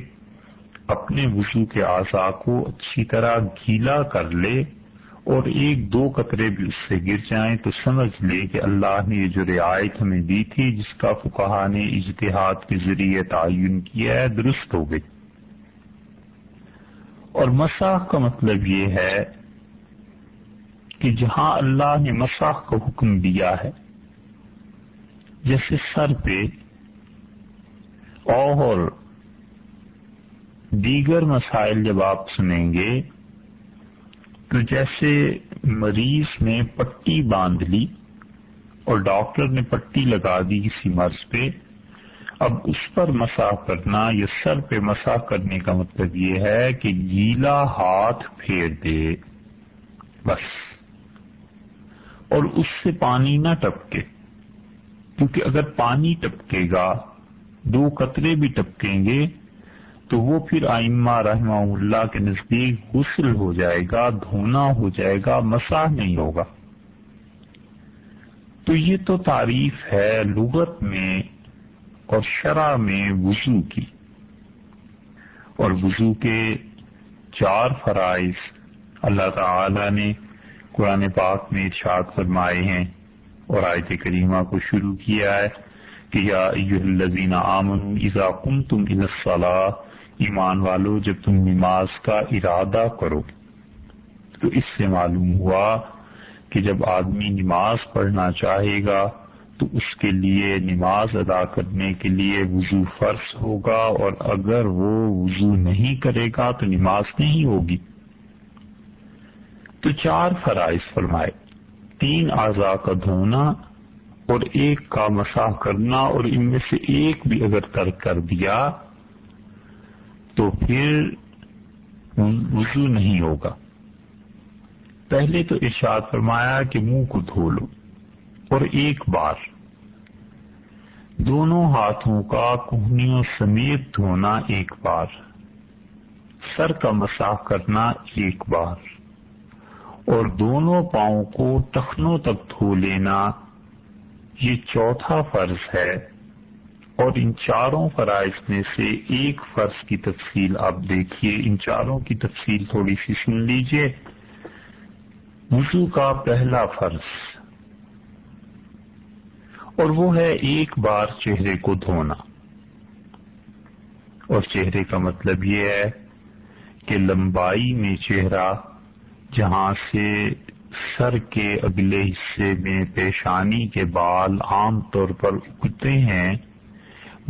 اپنے وضو کے اعضاء کو اچھی طرح گیلا کر لے اور ایک دو قطرے بھی اس سے گر جائیں تو سمجھ لے کہ اللہ نے یہ جو رعایت ہمیں دی تھی، جس کا فکہ نے اجتہاد کے ذریعے تعین کیا ہے، درست ہو گئی۔ اور مساح کا مطلب یہ ہے کہ جہاں اللہ نے مساح کا حکم دیا ہے، جیسے سر پہ اور دیگر مسائل جب آپ سنیں گے، تو جیسے مریض نے پٹی باندھ لی اور ڈاکٹر نے پٹی لگا دی کسی مرض پہ، اب اس پر مساح کرنا یا سر پہ مساح کرنے کا مطلب یہ ہے کہ گیلا ہاتھ پھیر دے، بس۔ اور اس سے پانی نہ ٹپکے، کیونکہ اگر پانی ٹپکے گا، دو قطرے بھی ٹپکیں گے تو وہ پھر آئمہ رحمہ اللہ کے نزدیک غسل ہو جائے گا، دھونا ہو جائے گا، مساح نہیں ہوگا۔ تو یہ تو تعریف ہے لغت میں اور شرح میں وضو کی۔ اور وضو کے چار فرائض اللہ تعالی نے قرآن پاک میں ارشاد فرمائے ہیں اور آیت کریمہ کو شروع کیا ہے کہ یا الذین آمنوا اذا قمتم الى الصلاة ایمان والو، جب تم نماز کا ارادہ کرو تو اس سے معلوم ہوا کہ جب آدمی نماز پڑھنا چاہے گا، تو اس کے لیے نماز ادا کرنے کے لیے وضو فرض ہوگا، اور اگر وہ وضو نہیں کرے گا، تو نماز نہیں ہوگی۔ تو چار فرائض فرمائے۔ تین اعضاء کا دھونا اور ایک کا مساح کرنا، اور ان میں سے ایک بھی اگر ترک کر دیا تو پھر وضو نہیں ہوگا۔ پہلے تو ارشاد فرمایا کہ منہ کو دھو لو۔ اور ایک بار دونوں ہاتھوں کا کوہنیوں سمیت دھونا ایک بار۔ سر کا مساح کرنا ایک بار۔ اور دونوں پاؤں کو ٹخنوں تک دھو لینا یہ چوتھا فرض ہے۔ اور ان چاروں فرائض میں سے ایک فرض کی تفصیل آپ دیکھیے۔ ان چاروں کی تفصیل تھوڑی سی سن لیجیے۔ وضو کا پہلا فرض۔ اور وہ ہے ایک بار چہرے کو دھونا۔ اور چہرے کا مطلب یہ ہے کہ لمبائی میں چہرہ جہاں سے سر کے اگلے حصے میں پیشانی کے بال عام طور پر اگتے ہیں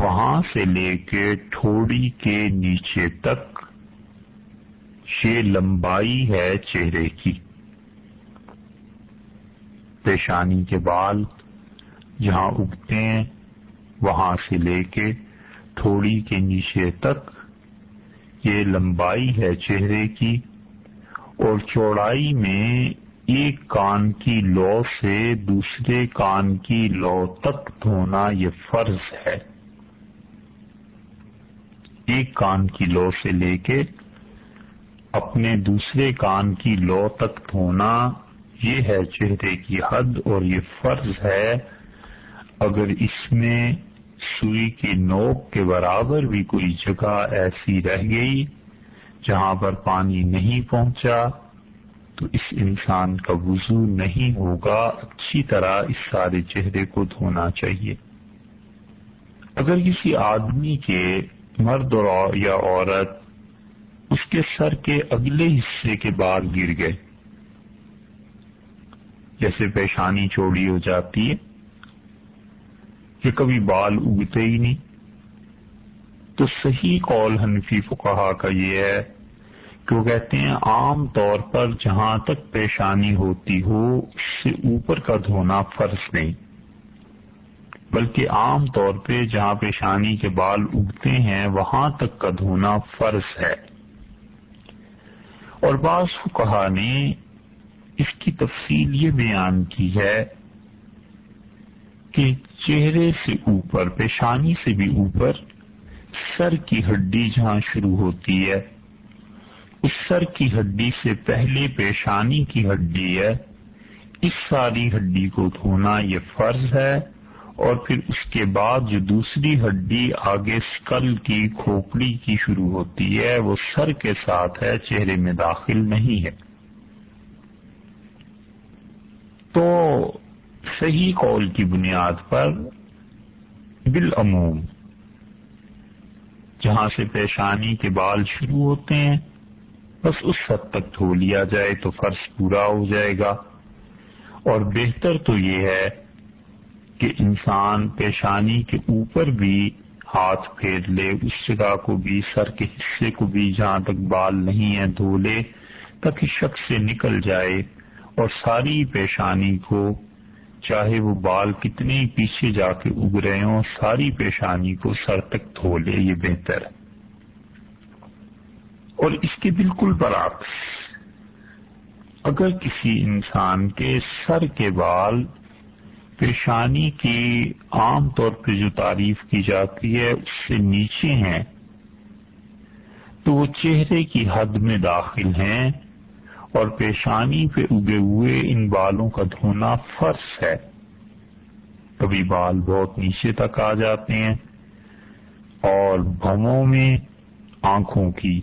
وہاں سے لے کے ٹھوڑی کے نیچے تک یہ لمبائی ہے چہرے کی۔ پیشانی کے بال جہاں اگتے ہیں، وہاں سے لے کے تھوڑی کے نیچے تک یہ لمبائی ہے چہرے کی۔ اور چوڑائی میں ایک کان کی لو سے دوسرے کان کی لو تک دھونا یہ فرض ہے۔ ایک کان کی لو سے لے کے اپنے دوسرے کان کی لو تک دھونا، یہ ہے چہرے کی حد اور یہ فرض ہے، اگر اس میں سوئی کی نوک کے برابر بھی کوئی جگہ ایسی رہ گئی جہاں پر پانی نہیں پہنچا، تو اس انسان کا وضو نہیں ہوگا۔ اچھی طرح اس سارے چہرے کو دھونا چاہیے۔ اگر کسی آدمی کے مرد اور یا عورت اس کے سر کے اگلے حصے کے بال گر گئے۔ جیسے پیشانی چوڑی ہو جاتی ہے کہ کبھی بال اگتے ہی نہیں۔ تو صحیح قول حنفی فقہا کا یہ ہے کہ وہ کہتے ہیں، عام طور پر جہاں تک پیشانی ہوتی ہو، اس سے اوپر کا دھونا فرض نہیں۔ بلکہ عام طور پہ جہاں پیشانی کے بال اگتے ہیں، وہاں تک کا دھونا فرض ہے۔ اور بعض فقہا نے اس کی تفصیل یہ بیان کی ہے کہ چہرے سے اوپر پیشانی سے بھی اوپر، سر کی ہڈی جہاں شروع ہوتی ہے، اس سر کی ہڈی سے پہلے پیشانی کی ہڈی ہے، اس ساری ہڈی کو دھونا یہ فرض ہے۔ اور پھر اس کے بعد جو دوسری ہڈی آگے اسکل کی کھوپڑی کی شروع ہوتی ہے، وہ سر کے ساتھ ہے، چہرے میں داخل نہیں ہے۔ تو صحیح قول کی بنیاد پر بالعموم جہاں سے پیشانی کے بال شروع ہوتے ہیں، بس اس حد تک دھو لیا جائے تو فرض پورا ہو جائے گا۔ اور بہتر تو یہ ہے کہ انسان پیشانی کے اوپر بھی ہاتھ پھیر لے، اس جگہ کو بھی، سر کے حصے کو بھی، جہاں تک بال نہیں ہے دھو لے، تاکہ شخص سے نکل جائے اور ساری پیشانی کو، چاہے وہ بال کتنے پیچھے جا کے اگ رہے ہوں، ساری پیشانی کو سر تک دھو لے، یہ بہتر ہے۔ اور اس کے بالکل برعکس، اگر کسی انسان کے سر کے بال پیشانی کی عام طور پہ جو تعریف کی جاتی ہے، اس سے نیچے ہیں۔ تو وہ چہرے کی حد میں داخل ہیں اور پیشانی پہ اگے ہوئے ان بالوں کا دھونا فرض ہے۔ کبھی بال بہت نیچے تک آ جاتے ہیں اور بھموں میں آنکھوں کی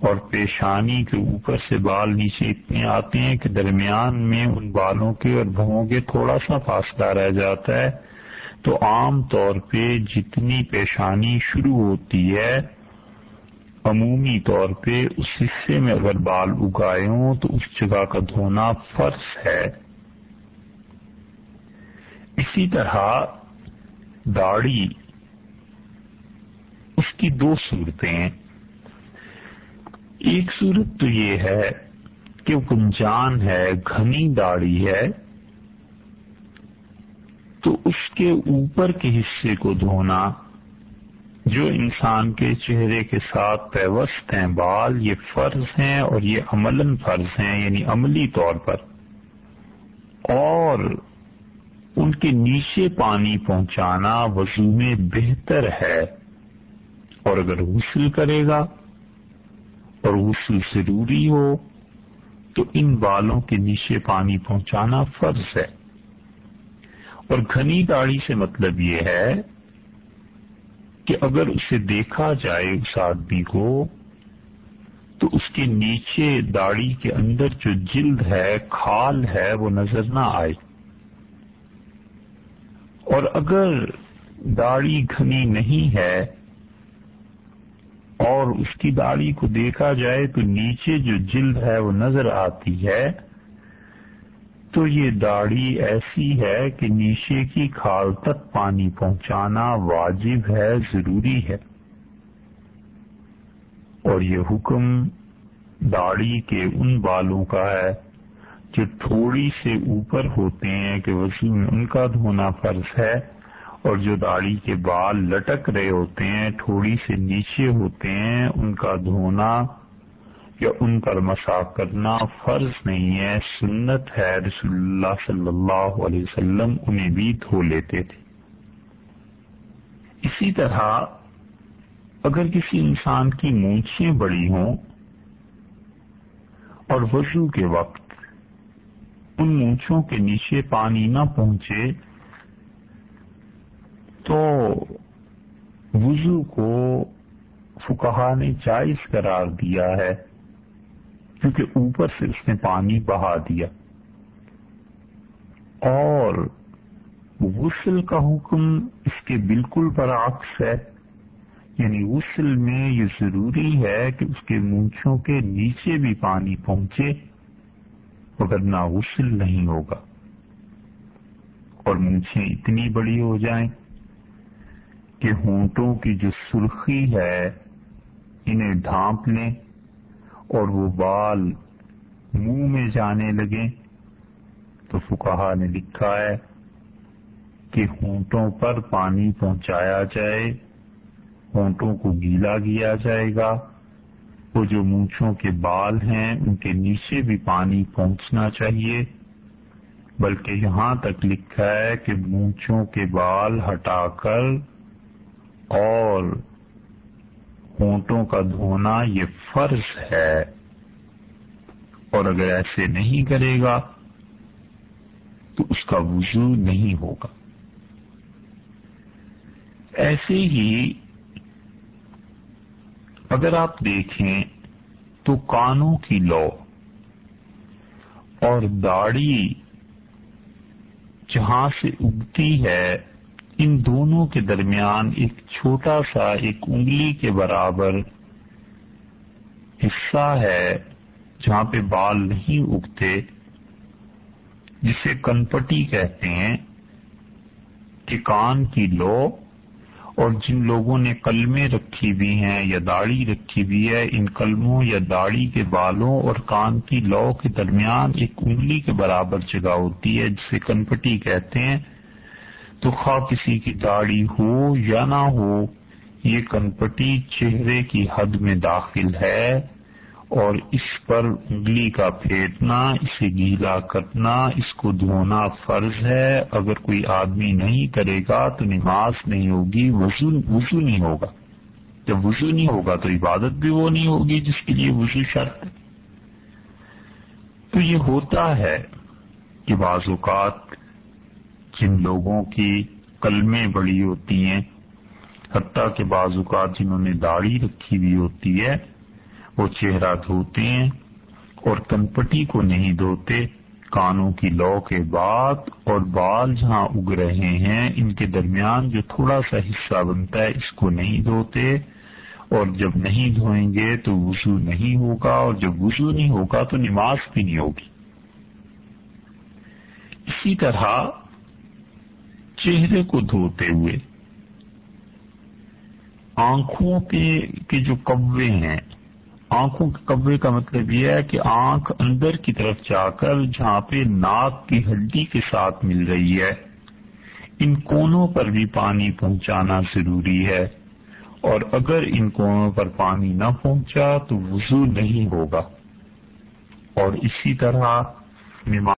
اور پیشانی کے اوپر سے بال نیچے اتنے آتے ہیں کہ درمیان میں ان بالوں کے اور بھووں کے تھوڑا سا فاصلہ رہ جاتا ہے۔ تو عام طور پہ جتنی پیشانی شروع ہوتی ہے، عمومی طور پہ اس حصے میں اگر بال اگائے ہوں تو اس جگہ کا دھونا فرض ہے۔ اسی طرح داڑھی، اس کی دو صورتیں ہیں۔ ایک صورت تو یہ ہے کہ گنجان ہے، گھنی داڑھی ہے، تو اس کے اوپر کے حصے کو دھونا، جو انسان کے چہرے کے ساتھ پیوست ہیں، بال یہ فرض ہیں اور یہ عملاً فرض ہیں یعنی عملی طور پر، اور ان کے نیچے پانی پہنچانا وضو میں بہتر ہے، اور اگر غسل کرے گا اور غسل ضروری ہو، تو ان بالوں کے نیچے پانی پہنچانا فرض ہے۔ اور گھنی داڑھی سے مطلب یہ ہے کہ اگر اسے دیکھا جائے اس آدمی کو، تو اس کے نیچے داڑھی کے اندر جو جلد ہے، کھال ہے، وہ نظر نہ آئے۔ اور اگر داڑھی گھنی نہیں ہے اور اس کی داڑھی کو دیکھا جائے تو نیچے جو جلد ہے وہ نظر آتی ہے، تو یہ داڑھی ایسی ہے کہ نیچے کی کھال تک پانی پہنچانا واجب ہے، ضروری ہے۔ اور یہ حکم داڑھی کے ان بالوں کا ہے جو تھوڑی سے اوپر ہوتے ہیں کہ وسیع میں ان کا دھونا فرض ہے۔ اور جو داڑھی کے بال لٹک رہے ہوتے ہیں، تھوڑی سے نیچے ہوتے ہیں، ان کا دھونا یا ان پر مسا کرنا فرض نہیں ہے۔ سنت ہے، رسول اللہ صلی اللہ علیہ وسلم انہیں بھی دھو لیتے تھے۔ اسی طرح اگر کسی انسان کی مونچھیں بڑی ہوں اور وضو کے وقت ان مونچھوں کے نیچے پانی نہ پہنچے تو وضو کو فکہ نے جائز قرار دیا ہے کیونکہ اوپر سے اس نے پانی بہا دیا۔ اور غسل کا حکم اس کے بالکل برعکس ہے۔ یعنی غسل میں یہ ضروری ہے کہ اس کے مونچھوں کے نیچے بھی پانی پہنچے، مگر غسل نہیں ہوگا۔ اور مونچھیں اتنی بڑی ہو جائیں کہ ہونٹوں کی جو سرخی ہے، انہیں ڈھانپ لیں اور وہ بال منہ میں جانے لگیں۔ تو فکہ نے لکھا ہے کہ ہونٹوں پر پانی پہنچایا جائے، ہونٹوں کو گیلا کیا جائے گا۔ وہ جو مونچھوں کے بال ہیں، ان کے نیچے بھی پانی پہنچنا چاہیے۔ بلکہ یہاں تک لکھا ہے کہ مونچھوں کے بال ہٹا کر اور ہونٹوں کا دھونا یہ فرض ہے۔ اور اگر ایسے نہیں کرے گا، تو اس کا وضو نہیں ہوگا۔ ایسے ہی اگر آپ دیکھیں تو کانوں کی لو اور داڑھی جہاں سے اگتی ہے ان دونوں کے درمیان ایک چھوٹا سا ایک انگلی کے برابر حصہ ہے جہاں پہ بال نہیں اگتے، جسے کنپٹی کہتے ہیں، کہ کان کی لو، اور جن لوگوں نے قلمیں رکھی ہوئی ہیں یا داڑھی رکھی ہوئی ہے، ان قلموں یا داڑھی کے بالوں اور کان کی لو کے درمیان ایک انگلی کے برابر جگہ ہوتی ہے، جسے کنپٹی کہتے ہیں۔ تو خواہ کسی کی داڑھی ہو یا نہ ہو، یہ کنپٹی چہرے کی حد میں داخل ہے اور اس پر انگلی کا پھیٹنا اسے گیلا کرنا، اس کو دھونا فرض ہے۔ اگر کوئی آدمی نہیں کرے گا تو نماز نہیں ہوگی، وضو وضو نہیں ہوگا۔ جب وضو نہیں ہوگا تو عبادت بھی وہ نہیں ہوگی جس کے لیے وضو شرط ہے۔ تو یہ ہوتا ہے کہ بعض اوقات جن لوگوں کی کلمیں بڑی ہوتی ہیں، حتیٰ کہ بعض اوقات جنہوں نے داڑھی رکھی ہوئی ہوتی ہے، وہ چہرہ دھوتے ہیں اور کنپٹی کو نہیں دھوتے۔ کانوں کی لو کے بعد اور بال جہاں اگ رہے ہیں، ان کے درمیان جو تھوڑا سا حصہ بنتا ہے، اس کو نہیں دھوتے۔ اور جب نہیں دھوئیں گے تو وضو نہیں ہوگا، اور جب وضو نہیں ہوگا تو نماز بھی نہیں ہوگی۔ اسی طرح چہرے کو دھوتے ہوئے آنکھوں کے جو کبے ہیں، آنکھوں کے کبے کا مطلب یہ ہے کہ آنکھ اندر کی طرف جا کر جہاں پہ ناک کی ہڈی کے ساتھ مل رہی ہے، ان کونوں پر بھی پانی پہنچانا ضروری ہے۔ اور اگر ان کونوں پر پانی نہ پہنچا تو وضو نہیں ہوگا۔ اور اسی طرح نماز